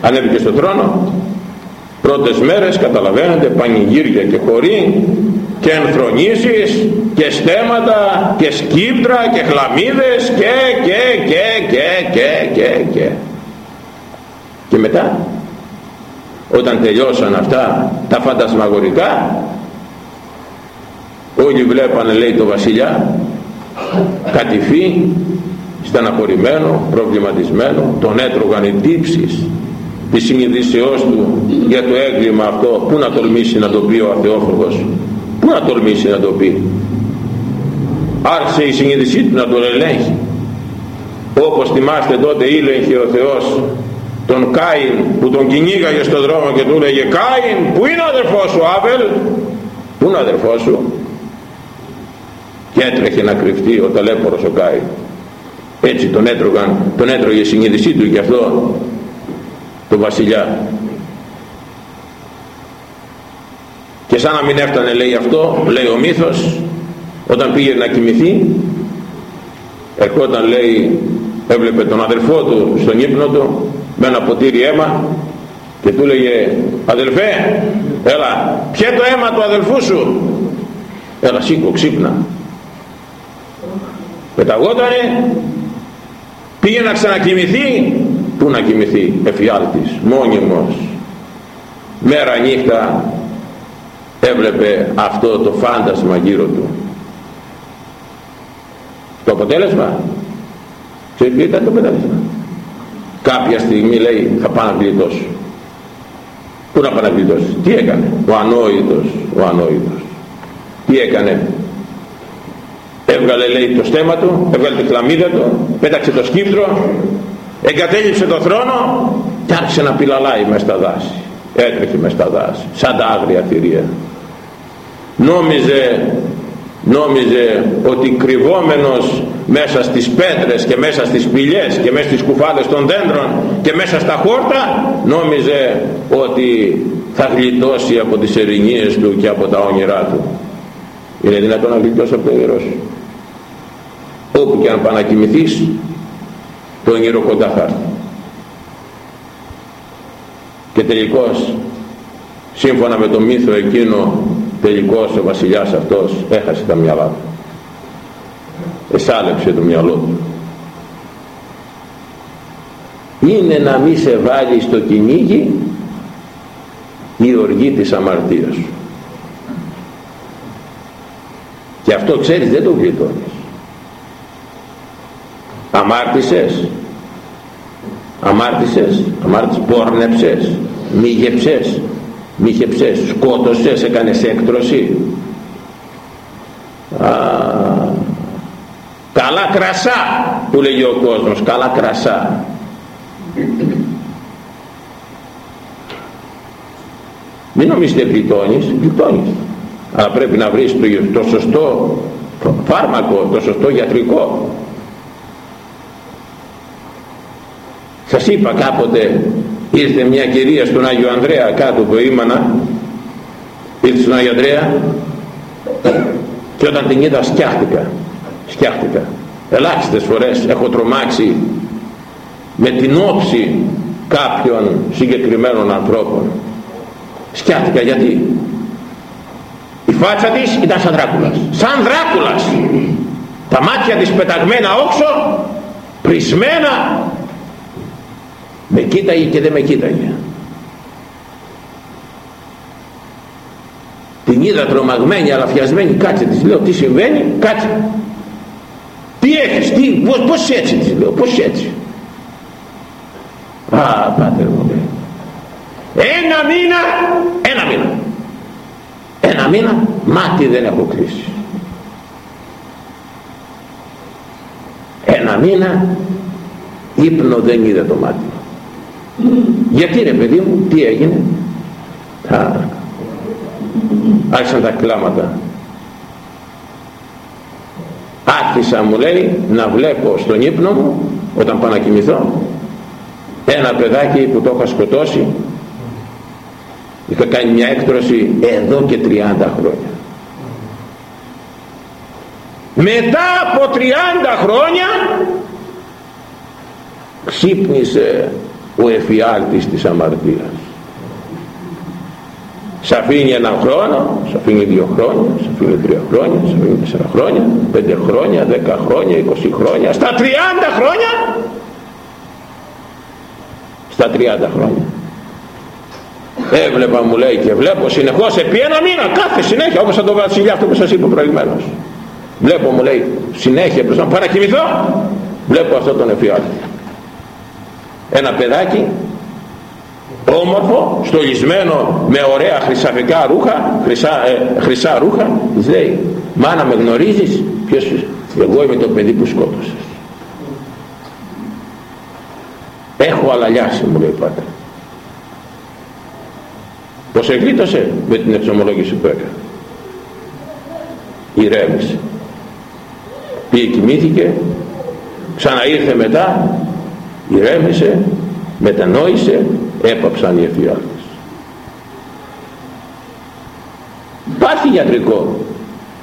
Ανέβηκε στο θρόνο. Πρώτες μέρες καταλαβαίνετε πανηγύρια και χωρί και ενθρονήσεις και στέματα και σκύπτρα και χλαμίδες και και και και και και και. Και μετά όταν τελειώσαν αυτά τα φαντασμαγορικά όλοι βλέπανε λέει το βασιλιά κατηφί στεναχωρημένο, προβληματισμένο τον έτρωγαν οι τύψεις της συνειδησεώς του για το έγκλημα αυτό. Πού να τολμήσει να το πει ο αθεόφοβος πού να τολμήσει να το πει. Άρχισε η συνείδησή του να τον ελέγχει. Όπως θυμάστε τότε ήλεγχε ο Θεός τον Κάιν που τον κυνήγαγε στον δρόμο και του έλεγε Κάιν που είναι ο αδερφός σου Άβελ; Που είναι ο αδερφός σου; Και έτρεχε να κρυφτεί ο ταλέπορος ο Κάιν. Έτσι τον έτρωγαν τον έτρωγε η συνείδησή του και αυτό τον βασιλιά και σαν να μην έφτανε λέει αυτό λέει ο μύθος όταν πήγε να κοιμηθεί ερχόταν λέει έβλεπε τον αδερφό του στον ύπνο του με ένα ποτήρι αίμα και του λέγε αδελφέ έλα πιέ το αίμα του αδελφού σου έλα σήκω ξύπνα πεταγότανε πήγε να ξανακοιμηθεί. Πού να κοιμηθεί εφιάλτης μόνιμος. Μέρα νύχτα έβλεπε αυτό το φάντασμα γύρω του. Το αποτέλεσμα; Ξέρετε τι ήταν το αποτέλεσμα; Κάποια στιγμή λέει θα πάω να γλιτώσω πού να πάω να γλιτώσει τι έκανε; Ο ανόητος ο ανόητος. Τι έκανε; Έβγαλε λέει το στέμα του έβγαλε τη χλαμίδα του πέταξε το σκύπτρο εγκατέλειψε το θρόνο και άρχισε να πιλαλάει μες στα δάση. Έτρεχε μες στα δάση σαν τα άγρια θηρία νόμιζε νόμιζε ότι κρυβόμενος μέσα στις πέτρες και μέσα στις πηλιές και μέσα στις κουφάδες των δέντρων και μέσα στα χόρτα νόμιζε ότι θα γλιτώσει από τις ερηνίες του και από τα όνειρά του. Είναι δυνατόν να γλιτώσει από το όνειρό σου. Όπου και αν πάει να κοιμηθείς το όνειρο κοντά θα έρθει. Και τελικώς σύμφωνα με το μύθο εκείνο τελικώς ο βασιλιάς αυτός έχασε τα μυαλά του. Εσάλεψε το μυαλό του. Είναι να μη σε βάλει στο κυνήγι η οργή της αμαρτίας σου. Και αυτό ξέρεις δεν το γλιτώνεις. Αμάρτησες. Αμάρτησες. Αμάρτησες. Πόρνεψες. Μήγεψες μήγεψες σκότωσες έκανες έκτρωση. Α, καλά κρασά που λέγει ο κόσμος καλά κρασά. Μην νομίζετε γλιτώνεις γλιτώνεις. Αλλά πρέπει να βρεις το, το σωστό φάρμακο το σωστό γιατρικό σας είπα κάποτε ήρθε μια κυρία στον Άγιο Ανδρέα κάτω που ήμανα. Ήρθε στον Άγιο Ανδρέα και όταν την είδα σκιάχτηκα σκιάχτηκα. Ελάχιστες φορές έχω τρομάξει με την όψη κάποιων συγκεκριμένων ανθρώπων. Σκιάχτηκα γιατί η φάτσα της ήταν σαν Δράκουλας. Σαν Δράκουλας. Τα μάτια της πεταγμένα όξω πρισμένα με κοίταγε και δεν με κοίταγε. Την είδα τρομαγμένη αλαφιασμένη κάτσε της λέω τι συμβαίνει κάτσε. Τι έχεις τι πως, πως έτσι της λέω πως έτσι. Α πάτερ μου λέει ένα μήνα ένα μήνα. Ένα μήνα μάτι δεν έχω κλείσει. Ένα μήνα ύπνο δεν είδε το μάτι γιατί ρε παιδί μου τι έγινε; Α, άρχισαν τα κλάματα. Άρχισα μου λέει να βλέπω στον ύπνο μου όταν πάω να κοιμηθώ ένα παιδάκι που το είχα σκοτώσει. Είχα κάνει μια έκτρωση εδώ και 30 χρόνια. Μετά από 30 χρόνια ξύπνησε ο εφιάλτης της αμαρτίας σε αφήνει ένα χρόνο, σε αφήνει δύο χρόνια, σε αφήνει τρία χρόνια, σε αφήνει τέσσερα χρόνια, πέντε χρόνια, δέκα χρόνια, είκοσι χρόνια, στα τριάντα χρόνια, στα τριάντα χρόνια. Έβλεπα μου λέει και βλέπω συνεχώς επί ένα μήνα, κάθε συνέχεια, όπως θα το βασιλιά αυτό που σας είπα προηγουμένως. Βλέπω μου λέει συνέχεια προς να παρακοιμηθώ, βλέπω αυτό τον εφιάλτη. Ένα παιδάκι όμορφο, στολισμένο με ωραία χρυσαφικά ρούχα, χρυσά, ε, χρυσά ρούχα, της λέει, μάνα με γνωρίζεις, ποιος είσαι, εγώ είμαι το παιδί που σκότωσες. Έχω αλαλιάσει μου λέει πάτερ. Πως εγλίτωσε με την εξομολόγηση που έκανε. Ηρέμησε. Πήγε κοιμήθηκε, ξαναήρθε μετά, ηρέμησε, μετανόησε, έπαψαν οι εφιάλτες. Υπάρχει γιατρικό.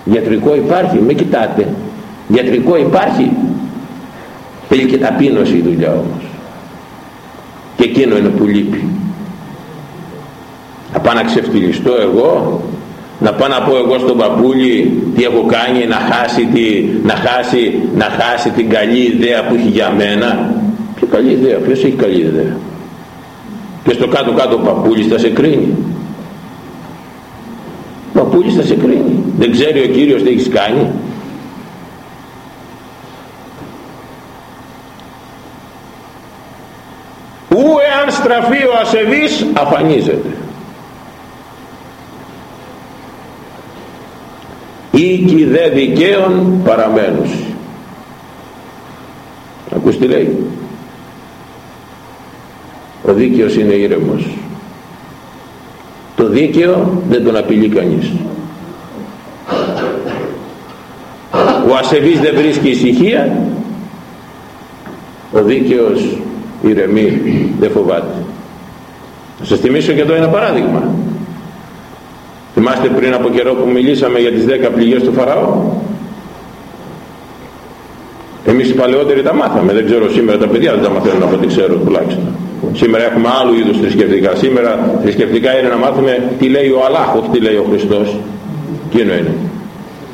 Γιατρικό υπάρχει με κοιτάτε. Γιατρικό υπάρχει. Θέλει και ταπείνωση η δουλειά όμως. Και εκείνο είναι που λείπει. Να πάω να ξεφτυλιστώ εγώ να πάω να πω εγώ στον παππούλη τι έχω κάνει να χάσει, τη, να χάσει, να χάσει την καλή ιδέα που έχει για μένα ποια καλή ιδέα, ποιος έχει καλή ιδέα. Και στο κάτω κάτω ο παππούλης θα σε κρίνει. Ο παππούλης θα σε κρίνει. Δεν ξέρει ο Κύριος τι έχεις κάνει. Ου εάν στραφεί ο ασεβής αφανίζεται. Οίκοι δε δικαίων παραμένους. Ακούς τι λέει ο δίκαιος είναι ήρεμος. Το δίκαιο δεν τον απειλεί κανείς. Ο ασεβής δεν βρίσκει ησυχία. Ο δίκαιος ηρεμεί δεν φοβάται. Θα σας θυμίσω και εδώ ένα παράδειγμα. Θυμάστε πριν από καιρό που μιλήσαμε για τις 10 πληγές του Φαραώ; Εμείς οι παλαιότεροι τα μάθαμε. Δεν ξέρω σήμερα τα παιδιά δεν τα μαθαίνουν από ό,τι ξέρω τουλάχιστον Σήμερα έχουμε άλλου είδους θρησκευτικά. Σήμερα θρησκευτικά είναι να μάθουμε τι λέει ο Αλλάχ, όχι τι λέει ο Χριστός. Εκείνο είναι.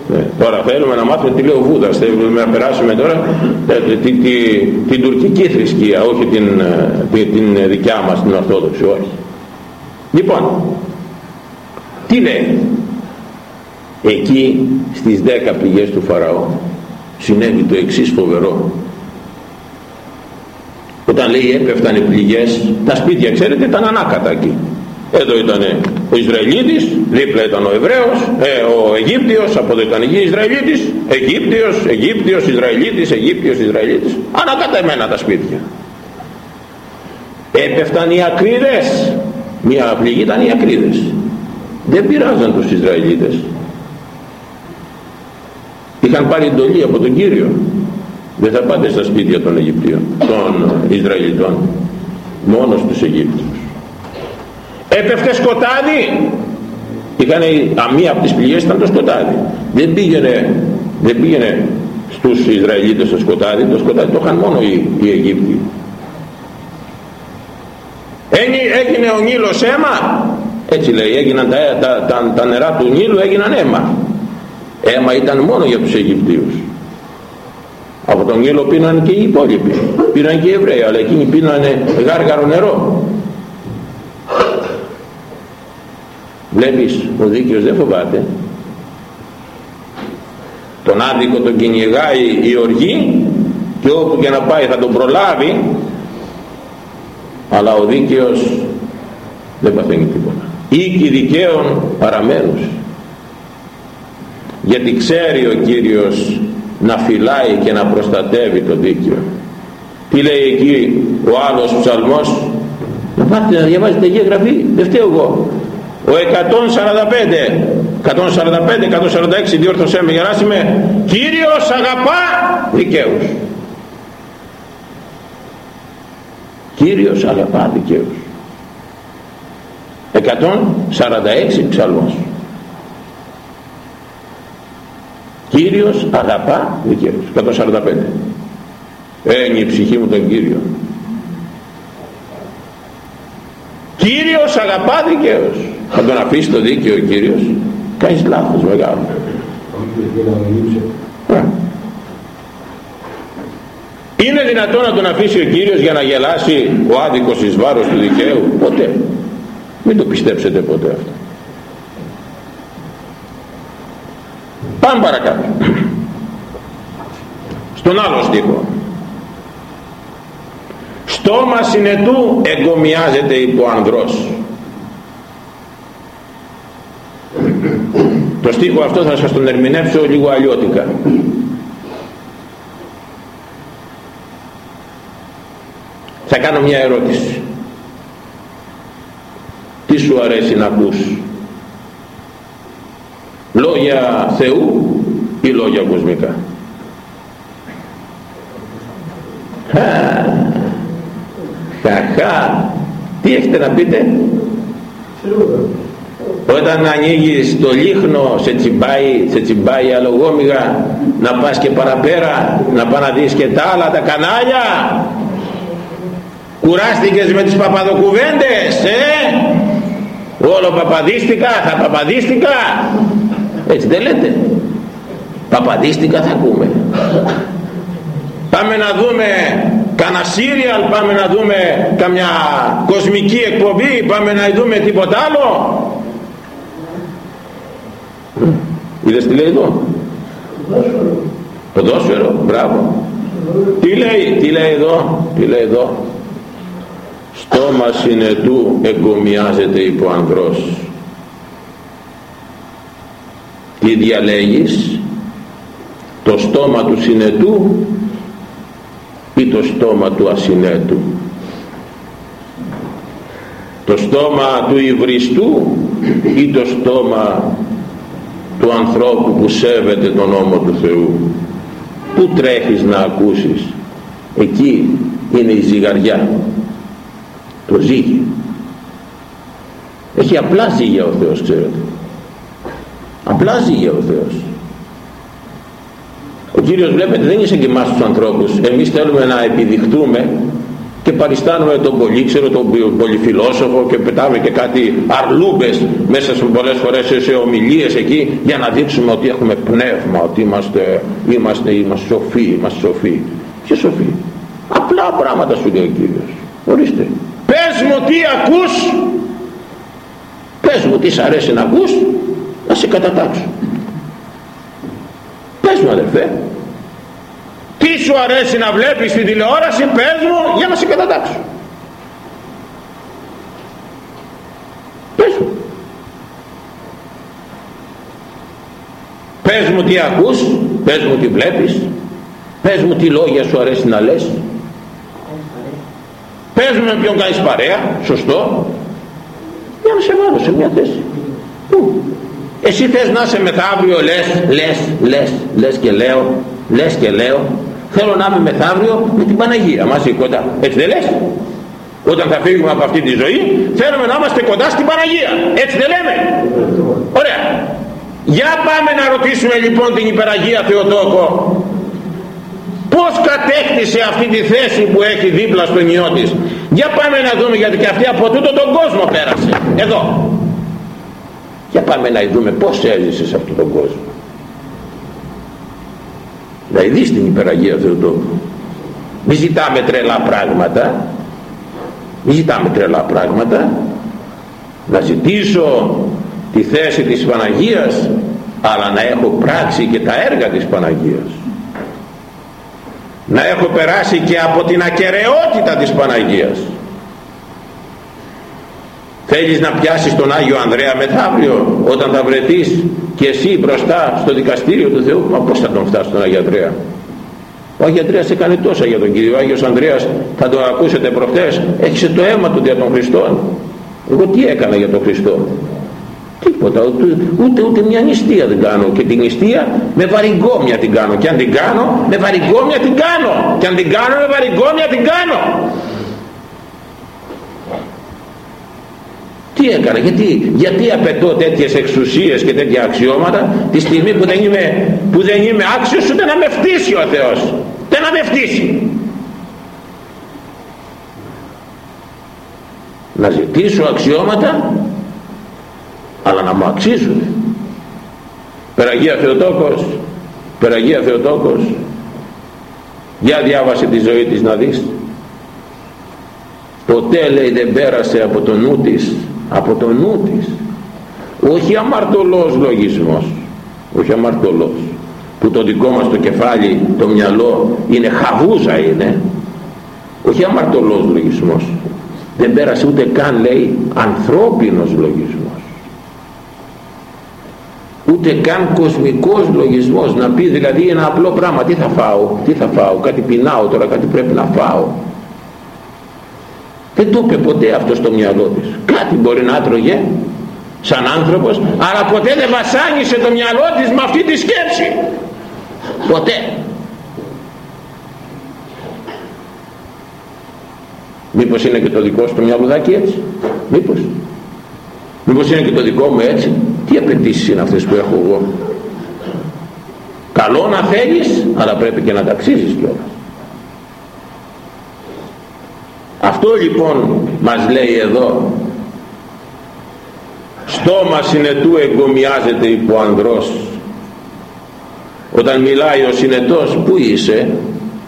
Ναι. Τώρα θέλουμε να μάθουμε τι λέει ο Βούδας, θέλουμε να περάσουμε τώρα ε, τη, τη, την τουρκική θρησκεία, όχι την, την, την δικιά μας, την Ορθόδοξη, όχι. Λοιπόν, τι λέει, εκεί στις δέκα πηγές του Φαραώ συνέβη το εξής φοβερό όταν λέει έπεφταν οι πληγές τα σπίτια ξέρετε ήταν ανάκατα εκεί. Εδώ ήταν ο Ισραηλίτης δίπλα ήταν ο Εβραίος ε, ο Αιγύπτιος από εδώ ήταν εκεί Ισραηλίτης Αιγύπτιος, Αιγύπτιος, Ισραηλίτης Αιγύπτιος, Ισραηλίτης. Ανακατεμένα τα σπίτια. Έπεφταν οι ακρίδες. Μια πληγή ήταν οι ακρίδες. Δεν πειράζαν τους Ισραηλίτες. Είχαν πάρει εντολή από τον Κύριο δεν θα πάτε στα σπίτια των Αιγυπτίων των Ισραηλιτών μόνος στους Αιγύπτιους έπεφτε σκοτάδι! Είχαν, μία από τις πληγές ήταν το σκοτάδι. Δεν πήγαινε, δεν πήγαινε στους Ισραηλίτες το σκοτάδι το σκοτάδι το είχαν μόνο οι, οι Αιγύπτιοι. Έγινε ο Νείλος αίμα. Έτσι λέει έγιναν τα, τα, τα, τα νερά του Νείλου έγιναν αίμα. Αίμα ήταν μόνο για τους Αιγυπτίους από τον Νείλο πίνανε και οι υπόλοιποι. Πίνανε και οι Εβραίοι αλλά εκείνοι πίνανε γάργαρο νερό. Βλέπεις ο δίκαιος δεν φοβάται. Τον άδικο τον κυνηγάει η οργή και όπου και να πάει θα τον προλάβει. Αλλά ο δίκαιος δεν παθαίνει τίποτα. Οίκοι δικαίων παραμένους γιατί ξέρει ο Κύριος να φυλάει και να προστατεύει το δίκαιο. Τι λέει εκεί ο άλλος ψαλμός; Να πάτε να διαβάζετε Αγία Γραφή δεν φταίω εγώ. Ο 145 145 146 διόρθωσέ με για να είμαι Κύριος αγαπά δικαίους. Κύριος αγαπά δικαίους. 146 ψαλμός Κύριος αγαπά δικαίους 145 ένι η ψυχή μου τον Κύριο. Κύριος αγαπά δικαίως. Θα τον αφήσει το δίκαιο ο Κύριος. Κάνεις λάθος μεγάλο. Ε. είναι δυνατόν να τον αφήσει ο Κύριος για να γελάσει ο άδικος εις βάρος του δικαίου; Ποτέ. Μην το πιστέψετε ποτέ αυτό πάμε παρακάτω. Στον άλλο στίχο. Στόμα συνετού εγκομιάζεται υπό ανδρός. Το στίχο αυτό θα σας τον ερμηνεύσω λίγο αλλιώτικα. Θα κάνω μια ερώτηση. Τι σου αρέσει να ακούς; Λόγια Θεού ή λόγια κοσμικά; Χαχά τι έχετε να πείτε; Όταν ανοίγεις το λίχνο σε τσιμπάει, σε τσιμπάει αλογόμηγα να πας και παραπέρα να πας να δεις και τα άλλα τα κανάλια. Κουράστηκες με τις παπαδοκουβέντες ε; όλο παπαδίστηκα θα παπαδίστηκα έτσι δεν λέτε. Παπαδίστηκα θα ακούμε. Πάμε να δούμε κανένα σύριαλ πάμε να δούμε καμιά κοσμική εκπομπή πάμε να δούμε τίποτα άλλο. Είδες τι λέει εδώ; Ποδόσφαιρο μπράβο. Τι λέει τι λέει εδώ τι λέει εδώ; Στόμα συνετού εγκομιάζεται υπό ανδρός τι διαλέγεις το στόμα του συνετού ή το στόμα του ασυνέτου. Το στόμα του υβριστού ή το στόμα του ανθρώπου που σέβεται τον νόμο του Θεού. Που τρέχεις να ακούσεις. Εκεί είναι η ζυγαριά το ζύγι. Έχει απλά ζύγια ο Θεός ξέρετε απλά ζύγια ο Θεός ο Κύριος βλέπετε δεν είσαι και εμάς τους ανθρώπους εμείς θέλουμε να επιδειχτούμε και παριστάνουμε τον πολύξερο, τον πολυφιλόσοφο και πετάμε και κάτι αρλούμπες μέσα σε πολλές φορές σε ομιλίες εκεί για να δείξουμε ότι έχουμε πνεύμα, ότι είμαστε, είμαστε, είμαστε σοφοί, είμαστε σοφοί. Και σοφοί. Απλά πράγματα σου λέει ο Κύριος. Ορίστε. Πες μου τι ακούς, πες μου τι σ' αρέσει να ακούς, να σε κατατάξω. Πες μου αδερφέ, τι σου αρέσει να βλέπεις στην τηλεόραση πες μου για να σε κατατάξω. Πες μου. Πες μου τι ακούς πες μου τι βλέπεις πες μου τι λόγια σου αρέσει να λες. Πες μου με ποιον κάνεις παρέα σωστό. Για να σε βάλω σε μια θέση. Πού; Εσύ θες να είσαι μεθαύριο λες λες λες λες και λέω λες και λέω θέλω να είμαι μεθαύριο με την Παναγία μαζί κοντά. Έτσι δεν λες; Όταν θα φύγουμε από αυτή τη ζωή θέλουμε να είμαστε κοντά στην Παναγία. Έτσι δεν λέμε; Ωραία. Για πάμε να ρωτήσουμε λοιπόν την υπεραγία Θεοτόκο. Πως κατέκτησε αυτή τη θέση που έχει δίπλα στο νιό της; Για πάμε να δούμε γιατί και αυτή από τούτο τον κόσμο πέρασε. Εδώ για πάμε να δούμε πως έζησε σε αυτόν τον κόσμο. Να δεις την υπεραγία Θεοτόκου μη ζητάμε τρελά πράγματα. Μη ζητάμε τρελά πράγματα. Να ζητήσω τη θέση της Παναγίας αλλά να έχω πράξει και τα έργα της Παναγίας. Να έχω περάσει και από την ακαιρεότητα της Παναγίας θέλεις να πιάσεις τον Άγιο Ανδρέα μεθαύριο όταν θα βρεθείς και εσύ μπροστά στο δικαστήριο του Θεού; Μα πως θα τον φτάσει τον Άγιο Ανδρέα; Ο Άγιο Ανδρέας έκανε τόσα για τον Κύριο. Ο Άγιος Ανδρέας θα τον ακούσετε προχτές έχισε το αίμα του για τον Χριστό. Εγώ τι έκανα για τον Χριστό; Τίποτα. Ούτε, ούτε, ούτε μια νηστεία δεν κάνω. Και την νηστεία με βαριγκόμια την κάνω. Και αν την κάνω με βαριγκόμια την κάνω. Και αν την κάνω με βαριγκόμια την κάνω Τι έκανα, γιατί, γιατί απαιτώ τέτοιες εξουσίες και τέτοια αξιώματα τη στιγμή που δεν είμαι, που δεν είμαι άξιος ούτε να με φτύσει ο Θεός. Δεν να με φτύσει. Να ζητήσω αξιώματα αλλά να μου αξίζουν. Περαγία Θεοτόκος, Περαγία Θεοτόκος, για διάβασε τη ζωή της να δεις. Ποτέ λέει δεν πέρασε από το νου της από το νου της. Όχι αμαρτωλός λογισμός. Όχι αμαρτωλός. Που το δικό μας το κεφάλι το μυαλό είναι χαβούζα είναι. Όχι αμαρτωλός λογισμός. Δεν πέρασε ούτε καν λέει ανθρώπινος λογισμός. Ούτε καν κοσμικός λογισμός. Να πει δηλαδή ένα απλό πράγμα. Τι θα φάω, τι θα φάω κάτι πεινάω τώρα κάτι πρέπει να φάω δεν το είπε ποτέ αυτό στο μυαλό της. Κάτι μπορεί να τρώγε σαν άνθρωπος αλλά ποτέ δεν βασάνισε το μυαλό της με αυτή τη σκέψη. Ποτέ. Μήπως είναι και το δικό σου το μυαλουδάκι έτσι; Μήπως. Μήπως είναι και το δικό μου έτσι; Τι απαιτήσεις είναι αυτές που έχω εγώ; Καλό να θέλεις αλλά πρέπει και να ταξίζεις κιόλας αυτό λοιπόν μας λέει εδώ στόμα συνετού εγκομιάζεται υπό ανδρός. Όταν μιλάει ο συνετός που είσαι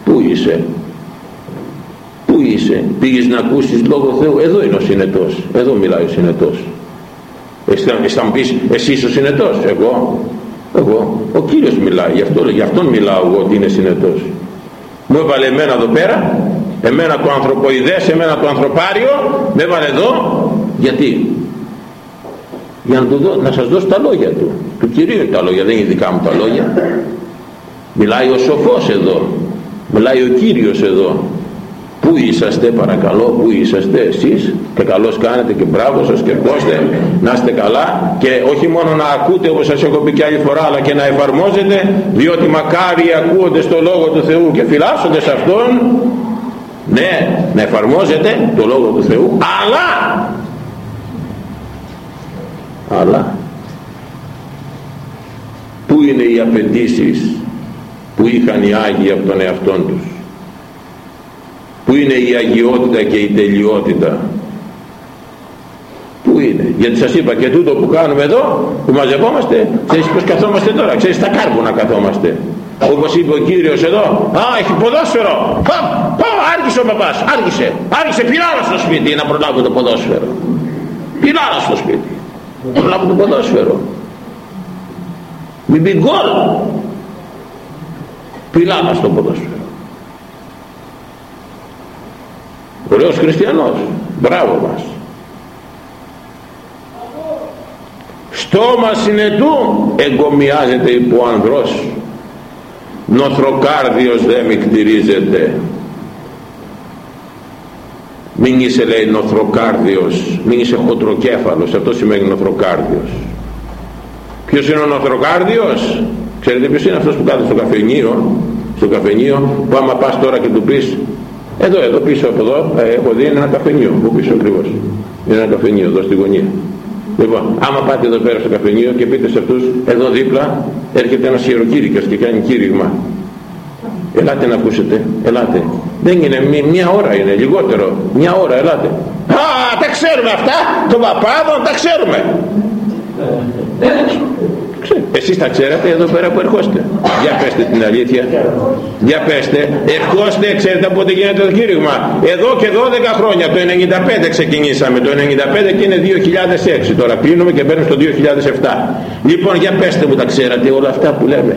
που είσαι που είσαι πήγες να ακούσεις λόγο Θεού εδώ είναι ο συνετός εδώ μιλάει ο συνετός εσύ θα μου πεις εσύ είσαι ο συνετός εγώ εγώ ο Κύριος μιλάει γι' αυτό, γι αυτόν μιλάω εγώ ότι είναι συνετός μου έβαλε εμένα εδώ πέρα εμένα το ανθρωποειδές, εμένα το ανθρωπάριο με έβαλε εδώ γιατί; Για να, δω, να σας δώσω τα λόγια του του Κυρίου τα λόγια, δεν είναι δικά μου τα λόγια. Μιλάει ο σοφός εδώ μιλάει ο Κύριος εδώ. Πού είσαστε παρακαλώ, πού είσαστε εσείς και καλώς κάνετε και μπράβο σας και πόστε να είστε καλά και όχι μόνο να ακούτε όπως σας έχω πει και άλλη φορά αλλά και να εφαρμόζετε διότι μακάρι ακούονται στο Λόγο του Θεού και φυλάσσονται σε Αυτόν ναι να εφαρμόζετε το Λόγο του Θεού αλλά αλλά πού είναι οι απαιτήσεις που είχαν οι Άγιοι από τον εαυτόν τους; Που είναι η αγιότητα και η τελειότητα; Πού είναι; Γιατί σας είπα και τούτο που κάνουμε εδώ, που μαζευόμαστε, ξέρεις πως καθόμαστε τώρα, ξέρεις τα κάρπονα καθόμαστε. Όπως είπε ο Κύριος εδώ, α, έχει ποδόσφαιρο. Πα, πα, άργησε ο παπάς, άργησε. Άργησε, πειράλα στο σπίτι να προλάβω το ποδόσφαιρο. Πειράλα στο σπίτι. Προλάβω το ποδόσφαιρο. Μην πεις γκολ. Πειράλα στο ποδόσφαιρο. Ωραίος χριστιανός. Μπράβο μας. στόμα συνετού εγκομιάζεται υπό ανδρός νοθροκάρδιος δεν μικτηρίζεται μην είσαι λέει νοθροκάρδιος. Μην είσαι χοντροκέφαλος. Αυτό σημαίνει νοθροκάρδιος. Ποιος είναι ο νοθροκάρδιος; Ξέρετε ποιος είναι αυτός που κάθεται στο καφενείο; Στο καφενείο που άμα πας τώρα και του πεις εδώ εδώ πίσω από εδώ ε, έχω δει ένα καφενείο που πίσω ακριβώς; Είναι ένα καφενείο εδώ στη γωνία Λοιπόν, άμα πάτε εδώ πέρα στο καφενείο και πείτε σε αυτούς, εδώ δίπλα έρχεται ένας ιεροκήρυκας και κάνει κήρυγμα. Ελάτε να ακούσετε, ελάτε. Δεν είναι μία ώρα είναι, λιγότερο. Μία ώρα, ελάτε. Α, τα ξέρουμε αυτά, των παπάδων τα ξέρουμε. Εσείς τα ξέρετε εδώ πέρα που ερχόστε. Για πέστε την αλήθεια. Για πέστε. Ερχόστε, ξέρετε πότε γίνεται το κήρυγμα. Εδώ και 12 χρόνια. Το 95 ξεκινήσαμε. Το 95 και είναι 2006. Τώρα κλείνουμε και μπαίνουμε στο 2007. Λοιπόν, για πέστε μου τα ξέρατε όλα αυτά που λέμε.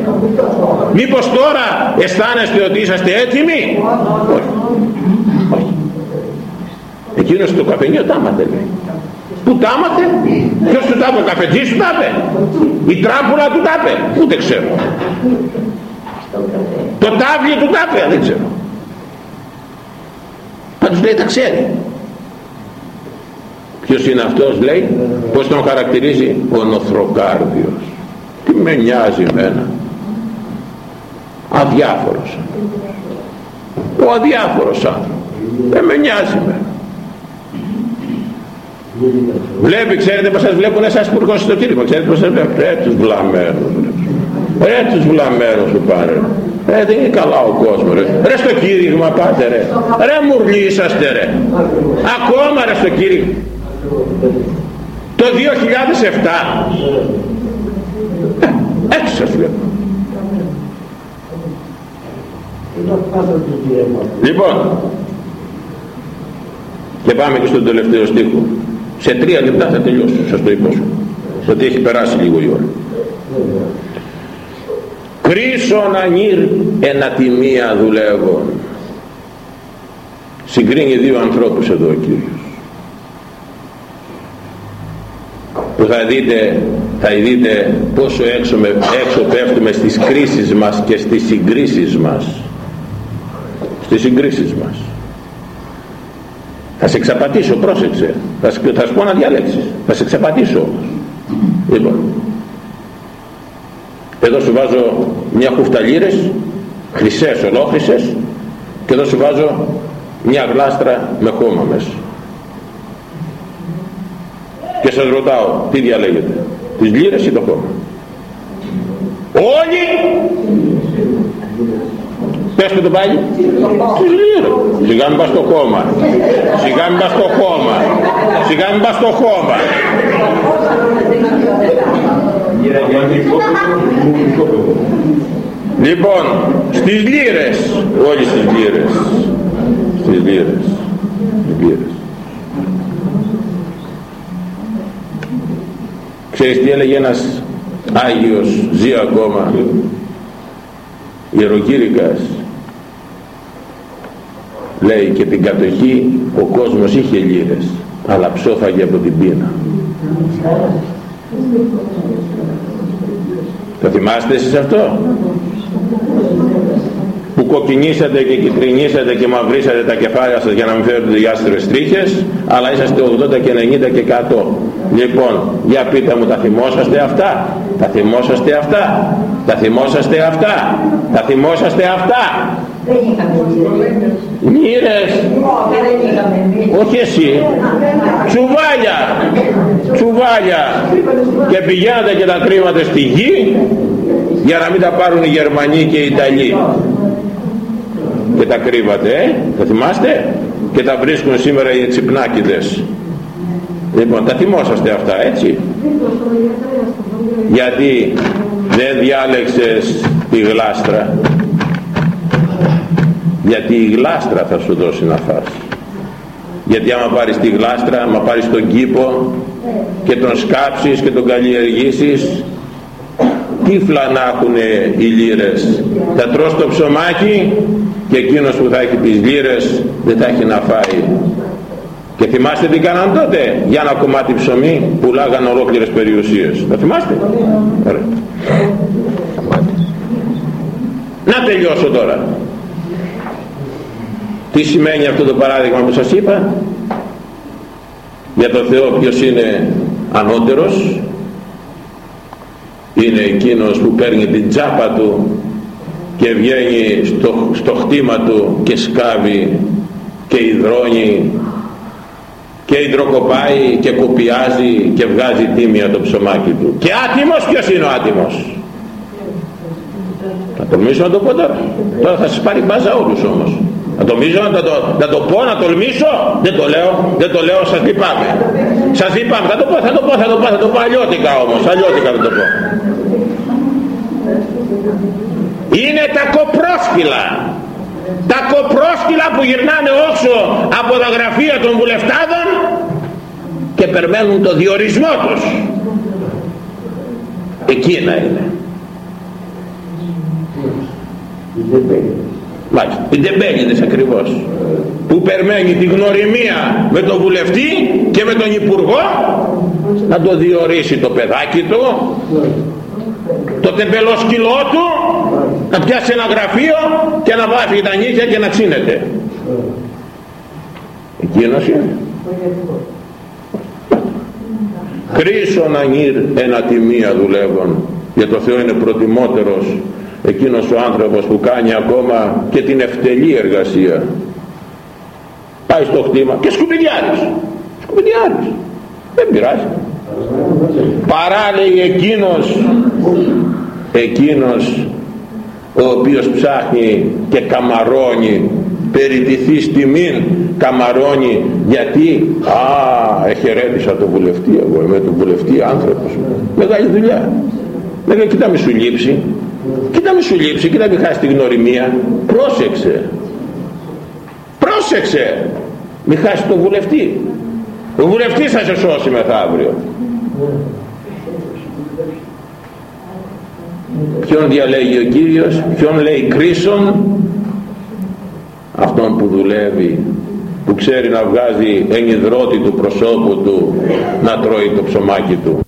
Μήπως τώρα αισθάνεστε ότι είσαστε έτοιμοι; Όχι. Όχι. Εκείνος το καφενείο τα λέει. Πού τα άματε, ποιος του τα είπε, ο καφετζής του τα είπε, η τράπουλα του τα είπε, ούτε ξέρω. Το τάβλι του τα είπε, δεν ξέρω. Πάντως λέει τα ξέρει. Ποιος είναι αυτός λέει, πώς τον χαρακτηρίζει, ο νοθροκάρδιος. Τι με νοιάζει εμένα. Αδιάφορος. Ο αδιάφορος άνθρωπος. Δεν με νοιάζει εμένα. Βλέπει, ξέρετε πως σας βλέπουν εσάς που έρχονται στο κήρυγμα, ξέρετε πως σας βλέπουν. Ρε τους βλαμμένους, ρε τους βλαμμένους που πάρε. Ρε δεν είναι καλά ο κόσμος ρε. Ρε στο κήρυγμα πάτε ρε. Ρε μουρλί είσαστε ρε. Ακόμα ρε στο κήρυγμα. Το 2007. Ε, έτσι σας βλέπω. Λοιπόν, και πάμε και στον τελευταίο στίχο. Σε τρία λεπτά θα τελειώσω, σας το υπόσχω. Ότι έχει περάσει λίγο η ώρα. Κρίσον ανήρ ενατιμία δουλεύω. Συγκρίνει δύο ανθρώπους εδώ ο Κύριος. Που θα δείτε, θα δείτε πόσο έξω, με, έξω πέφτουμε στις κρίσεις μας και στις συγκρίσεις μας. Στις συγκρίσεις μας θα σε εξαπατήσω πρόσεξε. Θα, θα σου πω να διαλέξεις θα σε εξαπατήσω όμως. Λοιπόν. Εδώ σου βάζω μια χούφτα λίρες χρυσές ολόχρυσες και εδώ σου βάζω μια γλάστρα με χώμα μέσα. Και σας ρωτάω τι διαλέγετε τις λίρες ή το χώμα; Όλοι Πες το πάλι. Τις λύρες. Σιγά μην πας στο χώμα. Σιγά μην πας στο χώμα. Σιγά μην πας στο χώμα. Λοιπόν, στις λύρες. Όλοι στις λύρες. Στις λύρες. Στις λύρες. Ξέρεις τι έλεγε ένας Άγιος, ζει ακόμα, ιεροκήρυκας λέει και την κατοχή ο κόσμος είχε λύρες αλλά ψόφαγε από την πείνα το θυμάστε εσείς αυτό; Που κοκκινήσατε και κυτρινήσατε και μαυρίσατε τα κεφάλια σας για να μην φέρετε οι άστρες τρίχες αλλά είσαστε 80 και 90 και 100 λοιπόν για πείτε μου τα θυμόσαστε αυτά; Τα θυμόσαστε αυτά; Τα θυμόσαστε αυτά; Τα θυμόσαστε αυτά; Μύρες όχι εσύ. Τσουβάλια. Τσουβάλια. Και πηγαίνατε και τα κρύβατε στη γη για να μην τα πάρουν οι Γερμανοί και οι Ιταλοί. Και τα κρύβατε ε; τα θυμάστε; Και τα βρίσκουν σήμερα οι εξυπνάκηδες λοιπόν τα θυμόσαστε αυτά έτσι. Γιατί δεν διάλεξες τη γλάστρα γιατί η γλάστρα θα σου δώσει να φας. Γιατί άμα πάρεις τη γλάστρα άμα πάρεις τον κήπο και τον σκάψεις και τον καλλιεργήσεις τύφλα να έχουν οι λύρες. Θα τρως το ψωμάκι και εκείνος που θα έχει τις λύρες δεν θα έχει να φάει. Και θυμάστε τι κάναν τότε; Για ένα κομμάτι ψωμί πουλάγαν ολόκληρες περιουσίες. Θα θυμάστε; Ωραία. να τελειώσω τώρα τι σημαίνει αυτό το παράδειγμα που σας είπα; Για το Θεό ποιος είναι ανώτερος είναι εκείνος που παίρνει την τσάπα του και βγαίνει στο, στο χτήμα του και σκάβει και υδρώνει και υδροκοπάει και κοπιάζει και βγάζει τίμια το ψωμάκι του. Και άτιμος ποιος είναι ο άτιμος; Θα τολμήσω να το πω τώρα. Τώρα θα σας πάρει μπάζα όλους όμως να τολμήσω να το, να το πω να τολμήσω. Δεν το λέω δεν το λέω σας λυπάμαι. Σας λυπάμαι. Θα το πω θα το πω θα το πω θα το πω. Αλλιώτικα όμως αλλιώτικα θα το πω. Είναι τα κοπρόσκυλα. Τα κοπρόσκυλα που γυρνάνε όξω από τα γραφεία των βουλευτάδων και περιμένουν το διορισμό τους. Εκείνα είναι Μάλιστα, οι τεμπέλιδες ακριβώς. Που περιμένει τη γνωριμία με τον βουλευτή και με τον υπουργό να το διορίσει το παιδάκι του το τεμπελοσκυλό του να πιάσει ένα γραφείο και να βάφει τα νύχια και να ξύνεται. Εκείνος είναι. Κρίσον ανήρ ένα τιμία δουλεύων για το Θεός είναι προτιμότερος εκείνος ο άνθρωπος που κάνει ακόμα και την ευτελή εργασία. Πάει στο χτήμα και σκουπιδιάρης. Σκουπιδιάρης. Δεν πειράζει. Παρά λέει εκείνος εκείνος ο οποίος ψάχνει και καμαρώνει περί τη τιμήν καμαρώνει γιατί α εχαιρέτησα τον βουλευτή εγώ είμαι τον βουλευτή άνθρωπος. Μεγάλη δουλειά. Λέγα κοίτα μη σου λείψει κοίτα μη σου λείψει κοίτα μη χάσει τη γνωριμία. Πρόσεξε. Πρόσεξε. Μη χάσει τον βουλευτή. Ο βουλευτής θα σε σώσει μεθαύριο. Ποιον διαλέγει ο Κύριος ποιον λέει κρίσον; Αυτόν που δουλεύει που ξέρει να βγάζει ενυδρότη του προσώπου του να τρώει το ψωμάκι του